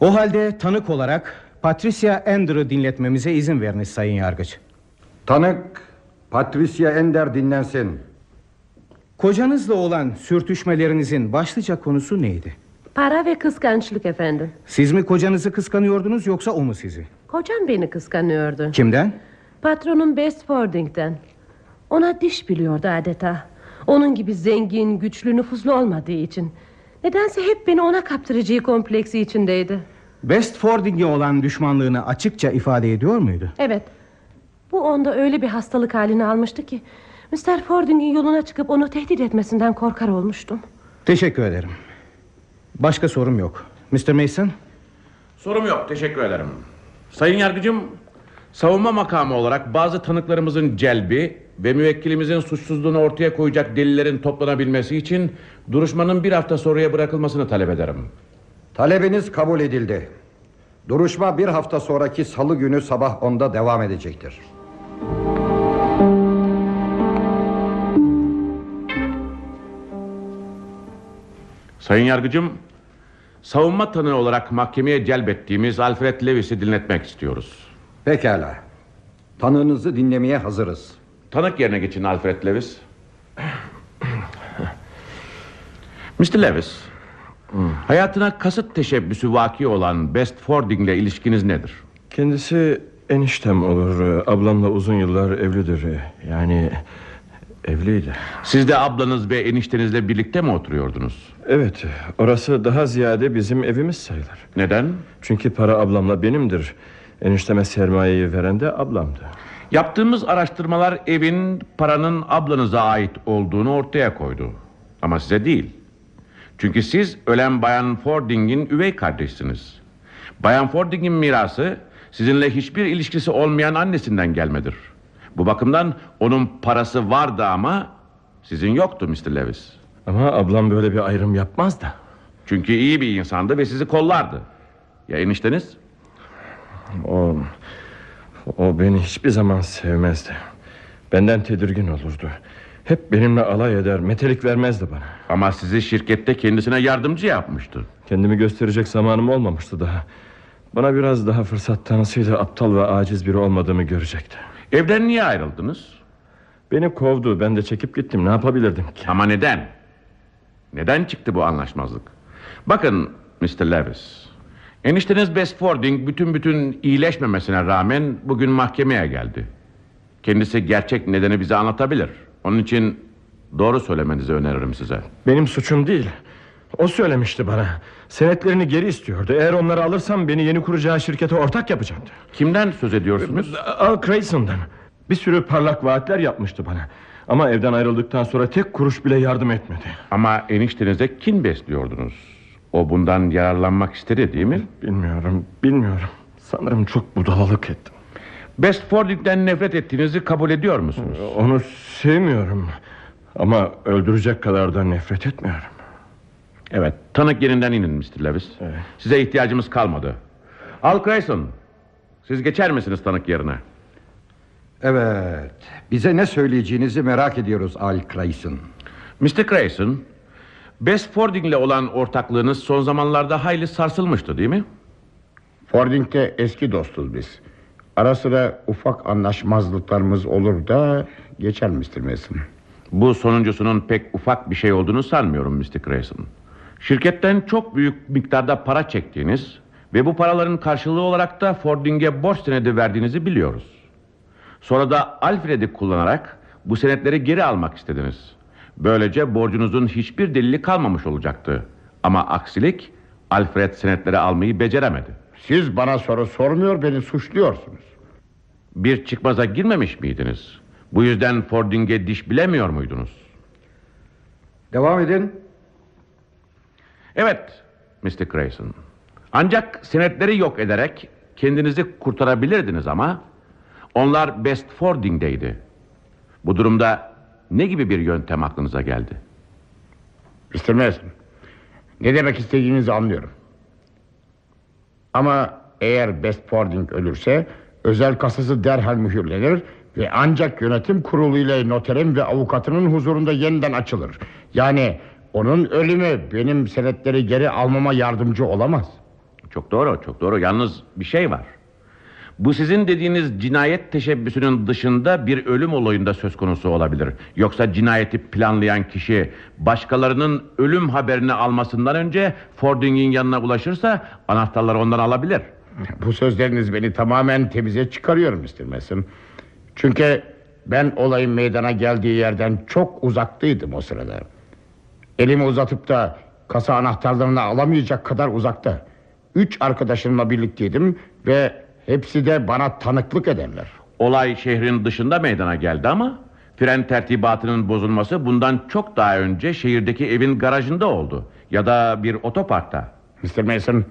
O halde tanık olarak Patricia Ender'ı dinletmemize izin veriniz Sayın Yargıç. Tanık Patricia Ender dinlensin. Kocanızla olan sürtüşmelerinizin başlıca konusu neydi? Para ve kıskançlık efendim. Siz mi kocanızı kıskanıyordunuz yoksa o mu sizi? Kocam beni kıskanıyordu. Kimden? Patronum Best Fording'den. Ona diş biliyordu adeta. Onun gibi zengin, güçlü, nüfuzlu olmadığı için. Nedense hep beni ona kaptıracağı kompleksi içindeydi. West Fording'e olan düşmanlığını açıkça ifade ediyor muydu? Evet. Bu onda öyle bir hastalık halini almıştı ki... Mr. Fording'in yoluna çıkıp onu tehdit etmesinden korkar olmuştum. Teşekkür ederim. Başka sorum yok. Mr. Mason? Sorum yok teşekkür ederim. Sayın yargıcım savunma makamı olarak bazı tanıklarımızın celbi ve müvekkilimizin suçsuzluğunu ortaya koyacak delillerin toplanabilmesi için duruşmanın bir hafta sonraya bırakılmasını talep ederim. Talebiniz kabul edildi. Duruşma bir hafta sonraki salı günü sabah 10'da devam edecektir. Sayın yargıcım savunma tanığı olarak mahkemeye celbettiğimiz Alfred Lewis'i dinletmek istiyoruz. Pekala. Tanığınızı dinlemeye hazırız. Tanık yerine geçin Alfred Lewis. Mr. Lewis, hayatına kasıt teşebbüsü vaki olan Best Fording ile ilişkiniz nedir? Kendisi eniştem olur. Ablamla uzun yıllar evlidir. Yani Evliydi. Siz de ablanız ve eniştenizle birlikte mi oturuyordunuz? Evet orası daha ziyade bizim evimiz sayılır. Neden? Çünkü para ablamla benimdir. Enişteme sermayeyi veren de ablamdı. Yaptığımız araştırmalar evin paranın ablanıza ait olduğunu ortaya koydu. Ama size değil. Çünkü siz ölen Bayan Fording'in üvey kardeşsiniz. Bayan Fording'in mirası sizinle hiçbir ilişkisi olmayan annesinden gelmedir. Bu bakımdan onun parası vardı ama sizin yoktu Mr. Lewis. Ama ablam böyle bir ayrım yapmaz da. Çünkü iyi bir insandı ve sizi kollardı. Ya enişteniz? O, o beni hiçbir zaman sevmezdi. Benden tedirgin olurdu. Hep benimle alay eder, metelik vermezdi bana. Ama sizi şirkette kendisine yardımcı yapmıştı. Kendimi gösterecek zamanım olmamıştı daha. Bana biraz daha fırsat tanısıydı aptal ve aciz biri olmadığımı görecekti. Evden niye ayrıldınız? Beni kovdu, ben de çekip gittim. Ne yapabilirdim ki? Ama neden? Neden çıktı bu anlaşmazlık? Bakın Mr. Lewis. Enişteniz Best Fording bütün bütün iyileşmemesine rağmen bugün mahkemeye geldi. Kendisi gerçek nedeni bize anlatabilir. Onun için doğru söylemenizi öneririm size. Benim suçum değil. O söylemişti bana. Senetlerini geri istiyordu. Eğer onları alırsam beni yeni kuracağı şirkete ortak yapacaktı. Kimden söz ediyorsunuz? Al Grayson'dan. Bir sürü parlak vaatler yapmıştı bana. Ama evden ayrıldıktan sonra tek kuruş bile yardım etmedi. Ama eniştenize kin besliyordunuz. O bundan yararlanmak istedi değil mi? Bilmiyorum, bilmiyorum. Sanırım çok budalalık ettim. Best Fording'den nefret ettiğinizi kabul ediyor musunuz? Onu sevmiyorum. Ama öldürecek kadar da nefret etmiyorum. Evet, tanık yerinden inin Mr. Lewis. Evet. Size ihtiyacımız kalmadı. Al Grayson, siz geçer misiniz tanık yerine? Evet. Bize ne söyleyeceğinizi merak ediyoruz Al Grayson. Mr. Grayson, Best Fording ile olan ortaklığınız son zamanlarda hayli sarsılmıştı değil mi? Fording'de eski dostuz biz. Ara sıra ufak anlaşmazlıklarımız olur da geçer Mr. Mason. Bu sonuncusunun pek ufak bir şey olduğunu sanmıyorum Mr. Grayson. Şirketten çok büyük miktarda para çektiğiniz ve bu paraların karşılığı olarak da Fording'e borç senedi verdiğinizi biliyoruz. Sonra da Alfred'i kullanarak bu senetleri geri almak istediniz. Böylece borcunuzun hiçbir delili kalmamış olacaktı. Ama aksilik Alfred senetleri almayı beceremedi. Siz bana soru sormuyor beni suçluyorsunuz. Bir çıkmaza girmemiş miydiniz? Bu yüzden Fording'e diş bilemiyor muydunuz? Devam edin. Evet Mr. Grayson. Ancak senetleri yok ederek kendinizi kurtarabilirdiniz ama onlar Best Fording'deydi. Bu durumda ne gibi bir yöntem aklınıza geldi? Mr. Mason, ne demek istediğinizi anlıyorum. Ama eğer Best Fording ölürse özel kasası derhal mühürlenir ve ancak yönetim kurulu ile noterin ve avukatının huzurunda yeniden açılır. Yani onun ölümü benim senetleri geri almama yardımcı olamaz. Çok doğru, çok doğru. Yalnız bir şey var. Bu sizin dediğiniz cinayet teşebbüsünün dışında bir ölüm olayında söz konusu olabilir. Yoksa cinayeti planlayan kişi başkalarının ölüm haberini almasından önce Fording'in yanına ulaşırsa anahtarları ondan alabilir. Bu sözleriniz beni tamamen temize çıkarıyor Mr. Mason. Çünkü ben olayın meydana geldiği yerden çok uzaktaydım o sırada. Elimi uzatıp da kasa anahtarlarını alamayacak kadar uzakta. Üç arkadaşımla birlikteydim ve hepsi de bana tanıklık ederler. Olay şehrin dışında meydana geldi ama fren tertibatının bozulması bundan çok daha önce şehirdeki evin garajında oldu. Ya da bir otoparkta. Mr. Mason,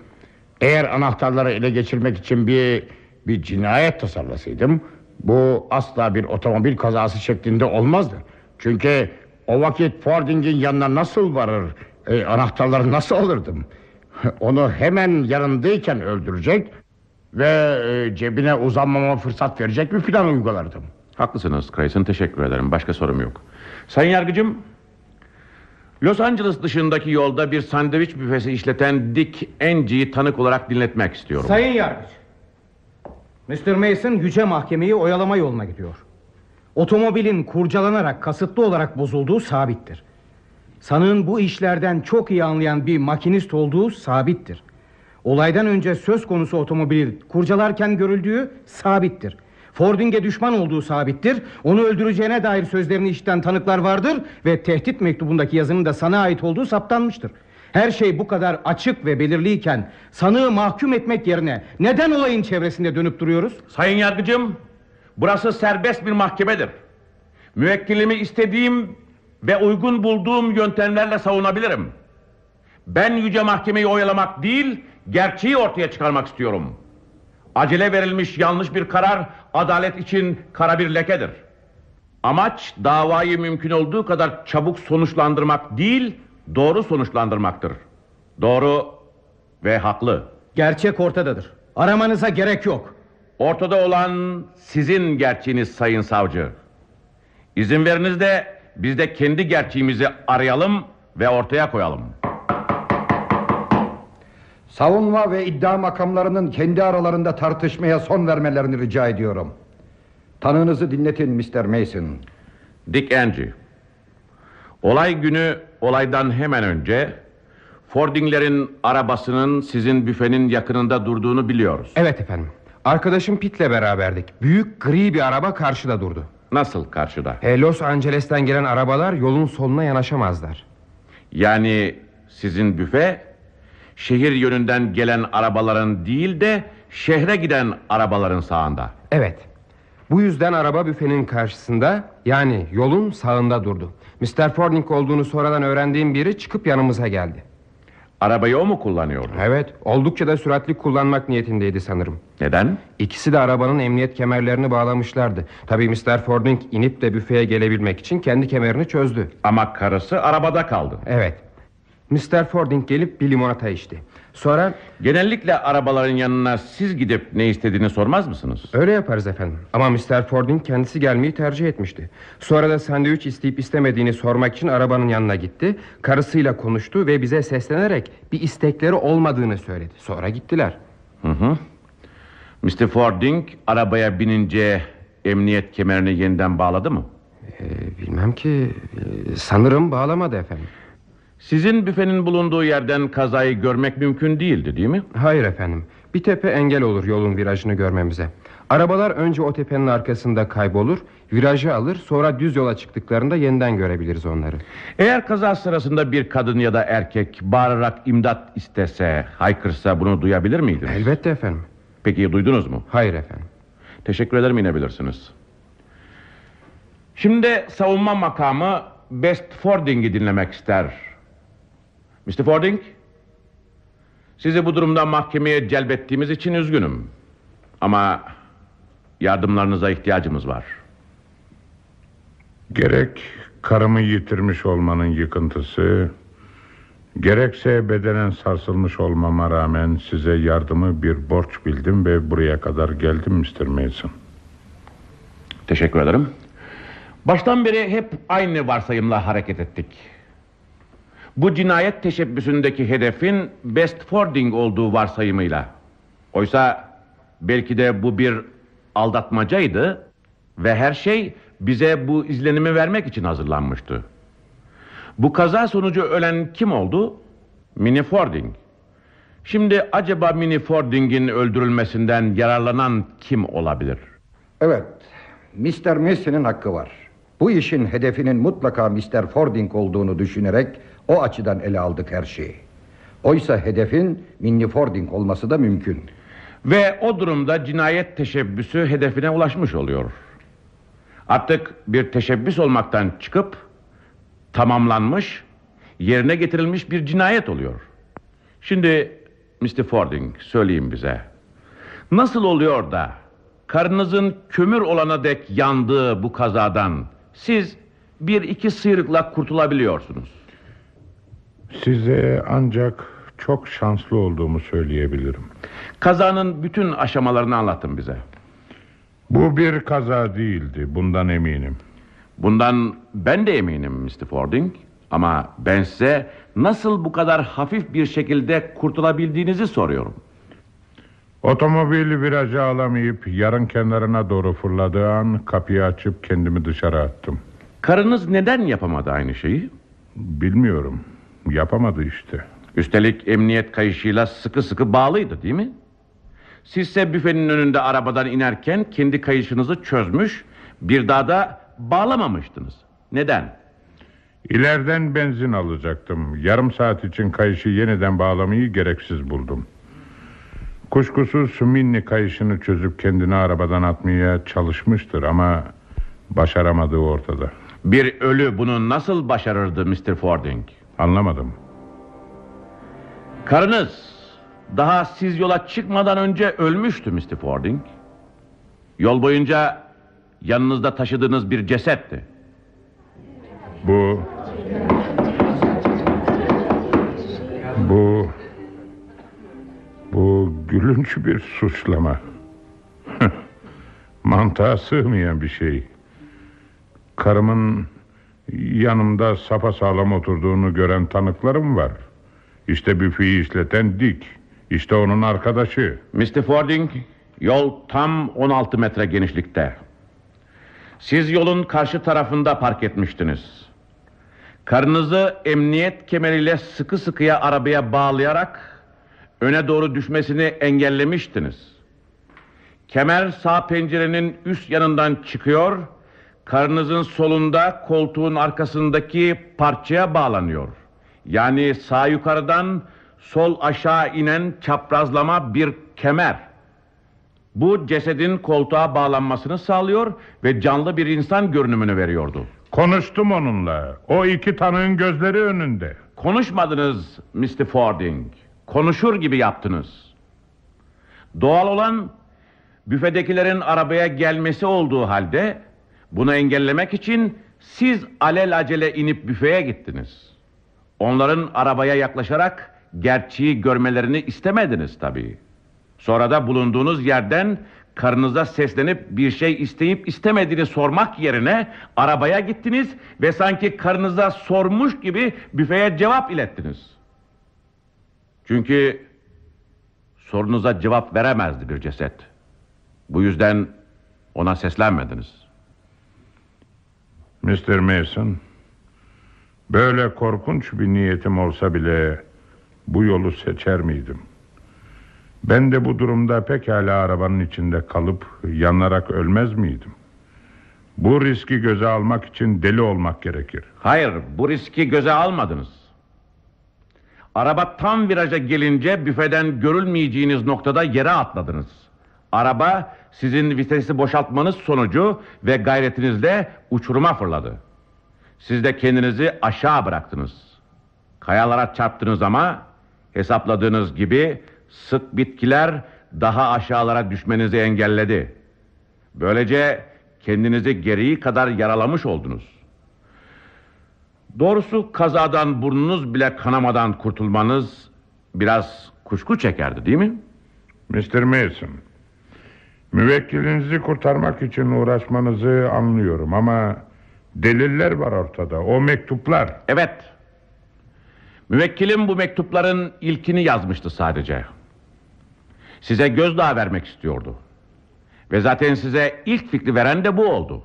eğer anahtarları ele geçirmek için bir bir cinayet tasarlasaydım, bu asla bir otomobil kazası şeklinde olmazdı. Çünkü o vakit Fording'in yanına nasıl varır, e, anahtarları nasıl alırdım? Onu hemen yanındayken öldürecek ve e, cebine uzanmama fırsat verecek bir plan uygulardım. Haklısınız Grayson teşekkür ederim. Başka sorum yok. Sayın Yargıcım, Los Angeles dışındaki yolda bir sandviç büfesi işleten Dick Angie'yi tanık olarak dinletmek istiyorum. Sayın Yargıç. Mr. Mason yüce mahkemeyi oyalama yoluna gidiyor. Otomobilin kurcalanarak kasıtlı olarak bozulduğu sabittir. Sanığın bu işlerden çok iyi anlayan bir makinist olduğu sabittir. Olaydan önce söz konusu otomobili kurcalarken görüldüğü sabittir. Fording'e düşman olduğu sabittir. Onu öldüreceğine dair sözlerini işiten tanıklar vardır ve tehdit mektubundaki yazının da sana ait olduğu saptanmıştır. Her şey bu kadar açık ve belirliyken sanığı mahkum etmek yerine neden olayın çevresinde dönüp duruyoruz? Sayın yargıcım, burası serbest bir mahkemedir. Müvekkilimi istediğim ve uygun bulduğum yöntemlerle savunabilirim. Ben yüce mahkemeyi oyalamak değil, gerçeği ortaya çıkarmak istiyorum. Acele verilmiş yanlış bir karar adalet için kara bir lekedir. Amaç davayı mümkün olduğu kadar çabuk sonuçlandırmak değil, doğru sonuçlandırmaktır. Doğru ve haklı. Gerçek ortadadır. Aramanıza gerek yok. Ortada olan sizin gerçeğiniz sayın savcı. İzin veriniz de biz de kendi gerçeğimizi arayalım ve ortaya koyalım. Savunma ve iddia makamlarının kendi aralarında tartışmaya son vermelerini rica ediyorum. Tanığınızı dinletin Mr. Mason. Dick Angie. Olay günü olaydan hemen önce Fordinglerin arabasının sizin büfenin yakınında durduğunu biliyoruz. Evet efendim. Arkadaşım Pit'le beraberdik. Büyük gri bir araba karşıda durdu. Nasıl karşıda? E, Los Angeles'ten gelen arabalar yolun soluna yanaşamazlar. Yani sizin büfe şehir yönünden gelen arabaların değil de şehre giden arabaların sağında. Evet. Bu yüzden araba büfenin karşısında yani yolun sağında durdu. Mr. Fording olduğunu sonradan öğrendiğim biri çıkıp yanımıza geldi. Arabayı o mu kullanıyordu? Evet oldukça da süratli kullanmak niyetindeydi sanırım. Neden? İkisi de arabanın emniyet kemerlerini bağlamışlardı. Tabii Mr. Fording inip de büfeye gelebilmek için kendi kemerini çözdü. Ama karısı arabada kaldı. Evet. Mr. Fording gelip bir limonata içti. Sonra Genellikle arabaların yanına siz gidip ne istediğini sormaz mısınız? öyle yaparız efendim. Ama Mr. Fording kendisi gelmeyi tercih etmişti. Sonra da sandviç isteyip istemediğini sormak için arabanın yanına gitti. Karısıyla konuştu ve bize seslenerek bir istekleri olmadığını söyledi. Sonra gittiler. Hı hı. Mr. Fording arabaya binince emniyet kemerini yeniden bağladı mı? Ee, bilmem ki e, sanırım bağlamadı efendim. Sizin büfenin bulunduğu yerden kazayı görmek mümkün değildi değil mi? Hayır efendim. Bir tepe engel olur yolun virajını görmemize. Arabalar önce o tepenin arkasında kaybolur, virajı alır, sonra düz yola çıktıklarında yeniden görebiliriz onları. Eğer kaza sırasında bir kadın ya da erkek bağırarak imdat istese, haykırsa bunu duyabilir miydiniz? Elbette efendim. Peki duydunuz mu? Hayır efendim. Teşekkür ederim inebilirsiniz. Şimdi savunma makamı Best Fording'i dinlemek ister. Mr. Fording, sizi bu durumda mahkemeye celbettiğimiz için üzgünüm. Ama yardımlarınıza ihtiyacımız var. Gerek karımı yitirmiş olmanın yıkıntısı... ...gerekse bedenen sarsılmış olmama rağmen... ...size yardımı bir borç bildim ve buraya kadar geldim Mr. Mason. Teşekkür ederim. Baştan beri hep aynı varsayımla hareket ettik. Bu cinayet teşebbüsündeki hedefin Best Fording olduğu varsayımıyla. Oysa belki de bu bir aldatmacaydı ve her şey bize bu izlenimi vermek için hazırlanmıştı. Bu kaza sonucu ölen kim oldu? Minnie Fording. Şimdi acaba Minnie Fording'in öldürülmesinden yararlanan kim olabilir? Evet, Mr. Mason'ın hakkı var. Bu işin hedefinin mutlaka Mr. Fording olduğunu düşünerek o açıdan ele aldık her şeyi. Oysa hedefin Minnie Fording olması da mümkün. Ve o durumda cinayet teşebbüsü hedefine ulaşmış oluyor. Artık bir teşebbüs olmaktan çıkıp tamamlanmış, yerine getirilmiş bir cinayet oluyor. Şimdi Mr. Fording söyleyin bize. Nasıl oluyor da karınızın kömür olana dek yandığı bu kazadan siz bir iki sıyrıkla kurtulabiliyorsunuz? Size ancak çok şanslı olduğumu söyleyebilirim. Kazanın bütün aşamalarını anlatın bize. Bu bir kaza değildi, bundan eminim. Bundan ben de eminim Mr. Fording. Ama ben size nasıl bu kadar hafif bir şekilde kurtulabildiğinizi soruyorum. Otomobil virajı alamayıp yarın kenarına doğru fırladığı an kapıyı açıp kendimi dışarı attım. Karınız neden yapamadı aynı şeyi? Bilmiyorum. Yapamadı işte. Üstelik emniyet kayışıyla sıkı sıkı bağlıydı değil mi? Sizse büfenin önünde arabadan inerken kendi kayışınızı çözmüş, bir daha da bağlamamıştınız. Neden? İleriden benzin alacaktım. Yarım saat için kayışı yeniden bağlamayı gereksiz buldum. Kuşkusuz Minni kayışını çözüp kendini arabadan atmaya çalışmıştır ama başaramadığı ortada. Bir ölü bunu nasıl başarırdı Mr. Fording? Anlamadım. Karınız daha siz yola çıkmadan önce ölmüştü Mr. Fording. Yol boyunca yanınızda taşıdığınız bir cesetti. Bu... Bu... Bu gülünç bir suçlama. Mantığa sığmayan bir şey. Karımın yanımda sapasağlam oturduğunu gören tanıklarım var. İşte büfeyi işleten Dick. İşte onun arkadaşı. Mr. Fording, yol tam 16 metre genişlikte. Siz yolun karşı tarafında park etmiştiniz. Karınızı emniyet kemeriyle sıkı sıkıya arabaya bağlayarak öne doğru düşmesini engellemiştiniz. Kemer sağ pencerenin üst yanından çıkıyor, karnınızın solunda koltuğun arkasındaki parçaya bağlanıyor. Yani sağ yukarıdan sol aşağı inen çaprazlama bir kemer. Bu cesedin koltuğa bağlanmasını sağlıyor ve canlı bir insan görünümünü veriyordu. Konuştum onunla. O iki tanığın gözleri önünde. Konuşmadınız Mr. Fording. Konuşur gibi yaptınız. Doğal olan büfedekilerin arabaya gelmesi olduğu halde bunu engellemek için siz alelacele inip büfeye gittiniz. Onların arabaya yaklaşarak gerçeği görmelerini istemediniz tabii. Sonra da bulunduğunuz yerden karınıza seslenip bir şey isteyip istemediğini sormak yerine arabaya gittiniz ve sanki karınıza sormuş gibi büfeye cevap ilettiniz. Çünkü sorunuza cevap veremezdi bir ceset. Bu yüzden ona seslenmediniz. Mr. Mason, böyle korkunç bir niyetim olsa bile bu yolu seçer miydim? Ben de bu durumda pekala arabanın içinde kalıp yanarak ölmez miydim? Bu riski göze almak için deli olmak gerekir. Hayır, bu riski göze almadınız. Araba tam viraja gelince büfeden görülmeyeceğiniz noktada yere atladınız. Araba sizin vitesi boşaltmanız sonucu ve gayretinizle uçuruma fırladı. Siz de kendinizi aşağı bıraktınız. Kayalara çarptınız ama hesapladığınız gibi sık bitkiler daha aşağılara düşmenizi engelledi. Böylece kendinizi gereği kadar yaralamış oldunuz. Doğrusu kazadan burnunuz bile kanamadan kurtulmanız biraz kuşku çekerdi değil mi? Mr. Mason, müvekkilinizi kurtarmak için uğraşmanızı anlıyorum ama deliller var ortada. O mektuplar. Evet. Müvekkilim bu mektupların ilkini yazmıştı sadece. Size gözdağı vermek istiyordu. Ve zaten size ilk fikri veren de bu oldu.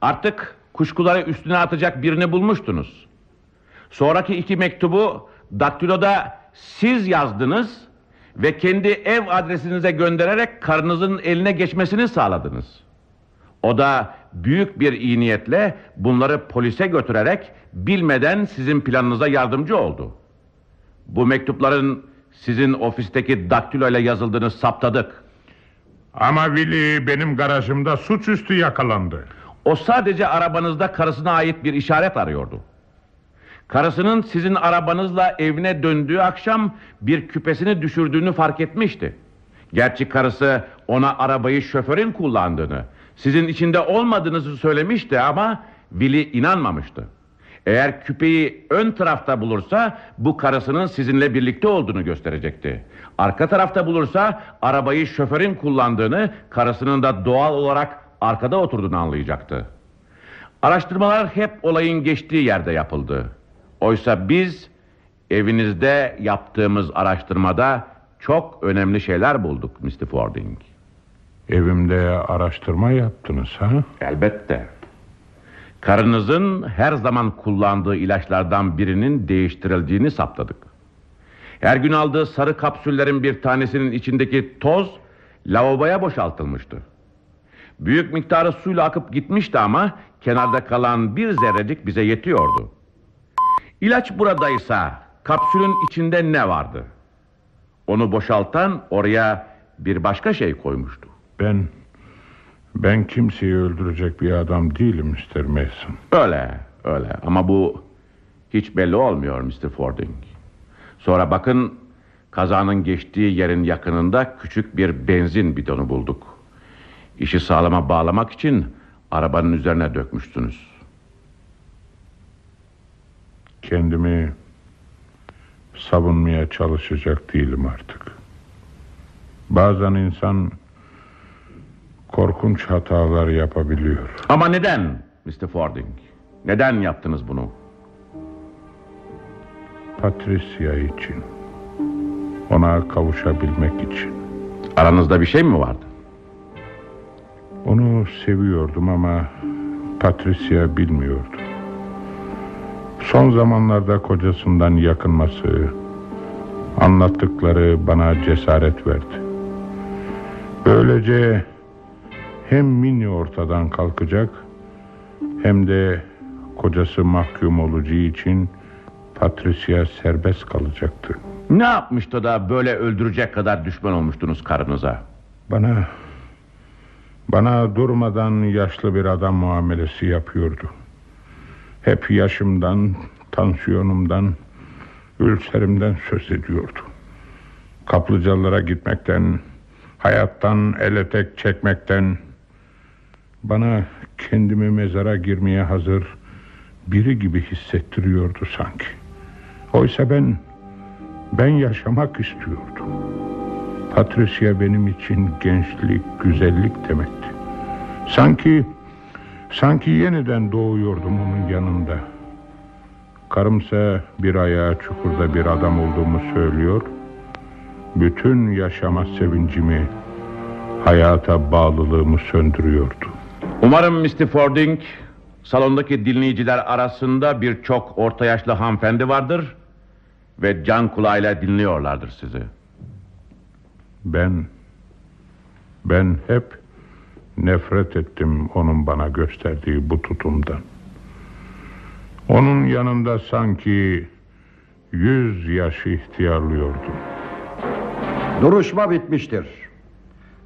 Artık kuşkuları üstüne atacak birini bulmuştunuz. Sonraki iki mektubu daktiloda siz yazdınız ve kendi ev adresinize göndererek karınızın eline geçmesini sağladınız. O da büyük bir iyi niyetle bunları polise götürerek bilmeden sizin planınıza yardımcı oldu. Bu mektupların sizin ofisteki daktilo ile yazıldığını saptadık. Ama Willy benim garajımda suçüstü yakalandı. O sadece arabanızda karısına ait bir işaret arıyordu. Karısının sizin arabanızla evine döndüğü akşam bir küpesini düşürdüğünü fark etmişti. Gerçi karısı ona arabayı şoförün kullandığını, sizin içinde olmadığınızı söylemişti ama Willy inanmamıştı. Eğer küpeyi ön tarafta bulursa bu karısının sizinle birlikte olduğunu gösterecekti. Arka tarafta bulursa arabayı şoförün kullandığını, karısının da doğal olarak arkada oturduğunu anlayacaktı. Araştırmalar hep olayın geçtiği yerde yapıldı. Oysa biz evinizde yaptığımız araştırmada çok önemli şeyler bulduk Mr. Fording. Evimde araştırma yaptınız ha? Elbette. Karınızın her zaman kullandığı ilaçlardan birinin değiştirildiğini saptadık. Her gün aldığı sarı kapsüllerin bir tanesinin içindeki toz lavaboya boşaltılmıştı. Büyük miktarı suyla akıp gitmişti ama kenarda kalan bir zerrecik bize yetiyordu. İlaç buradaysa kapsülün içinde ne vardı? Onu boşaltan oraya bir başka şey koymuştu. Ben ben kimseyi öldürecek bir adam değilim Mr. Mason. Öyle, öyle. Ama bu hiç belli olmuyor Mr. Fording. Sonra bakın kazanın geçtiği yerin yakınında küçük bir benzin bidonu bulduk. İşi sağlama bağlamak için arabanın üzerine dökmüşsünüz. Kendimi savunmaya çalışacak değilim artık. Bazen insan korkunç hatalar yapabiliyor. Ama neden Mr. Fording? Neden yaptınız bunu? Patricia için. Ona kavuşabilmek için. Aranızda bir şey mi vardı? Onu seviyordum ama Patricia bilmiyordu. Son zamanlarda kocasından yakınması, anlattıkları bana cesaret verdi. Böylece hem Minnie ortadan kalkacak hem de kocası mahkum olacağı için Patricia serbest kalacaktı. Ne yapmıştı da böyle öldürecek kadar düşman olmuştunuz karınıza? Bana bana durmadan yaşlı bir adam muamelesi yapıyordu. Hep yaşımdan, tansiyonumdan, ülserimden söz ediyordu. Kaplıcalara gitmekten, hayattan el etek çekmekten, bana kendimi mezara girmeye hazır biri gibi hissettiriyordu sanki. Oysa ben, ben yaşamak istiyordum. Patricia benim için gençlik, güzellik demekti. Sanki sanki yeniden doğuyordum onun yanında. Karımsa bir ayağı çukurda bir adam olduğumu söylüyor. Bütün yaşama sevincimi, hayata bağlılığımı söndürüyordu. Umarım Mr. Fording salondaki dinleyiciler arasında birçok orta yaşlı hanımefendi vardır ve can kulağıyla dinliyorlardır sizi. Ben ben hep nefret ettim onun bana gösterdiği bu tutumdan. Onun yanında sanki yüz yaş ihtiyarlıyordum. Duruşma bitmiştir.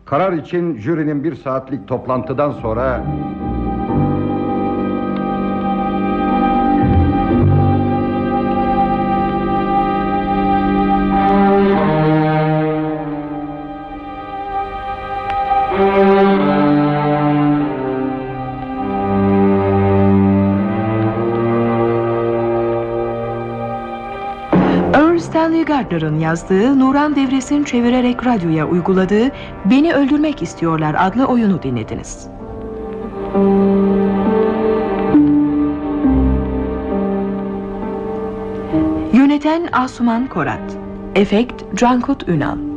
Karar için jürinin bir saatlik toplantıdan sonra... Gardner'ın yazdığı, Nuran Devres'in çevirerek radyoya uyguladığı Beni Öldürmek İstiyorlar adlı oyunu dinlediniz. Yöneten Asuman Korat Efekt Cankut Ünal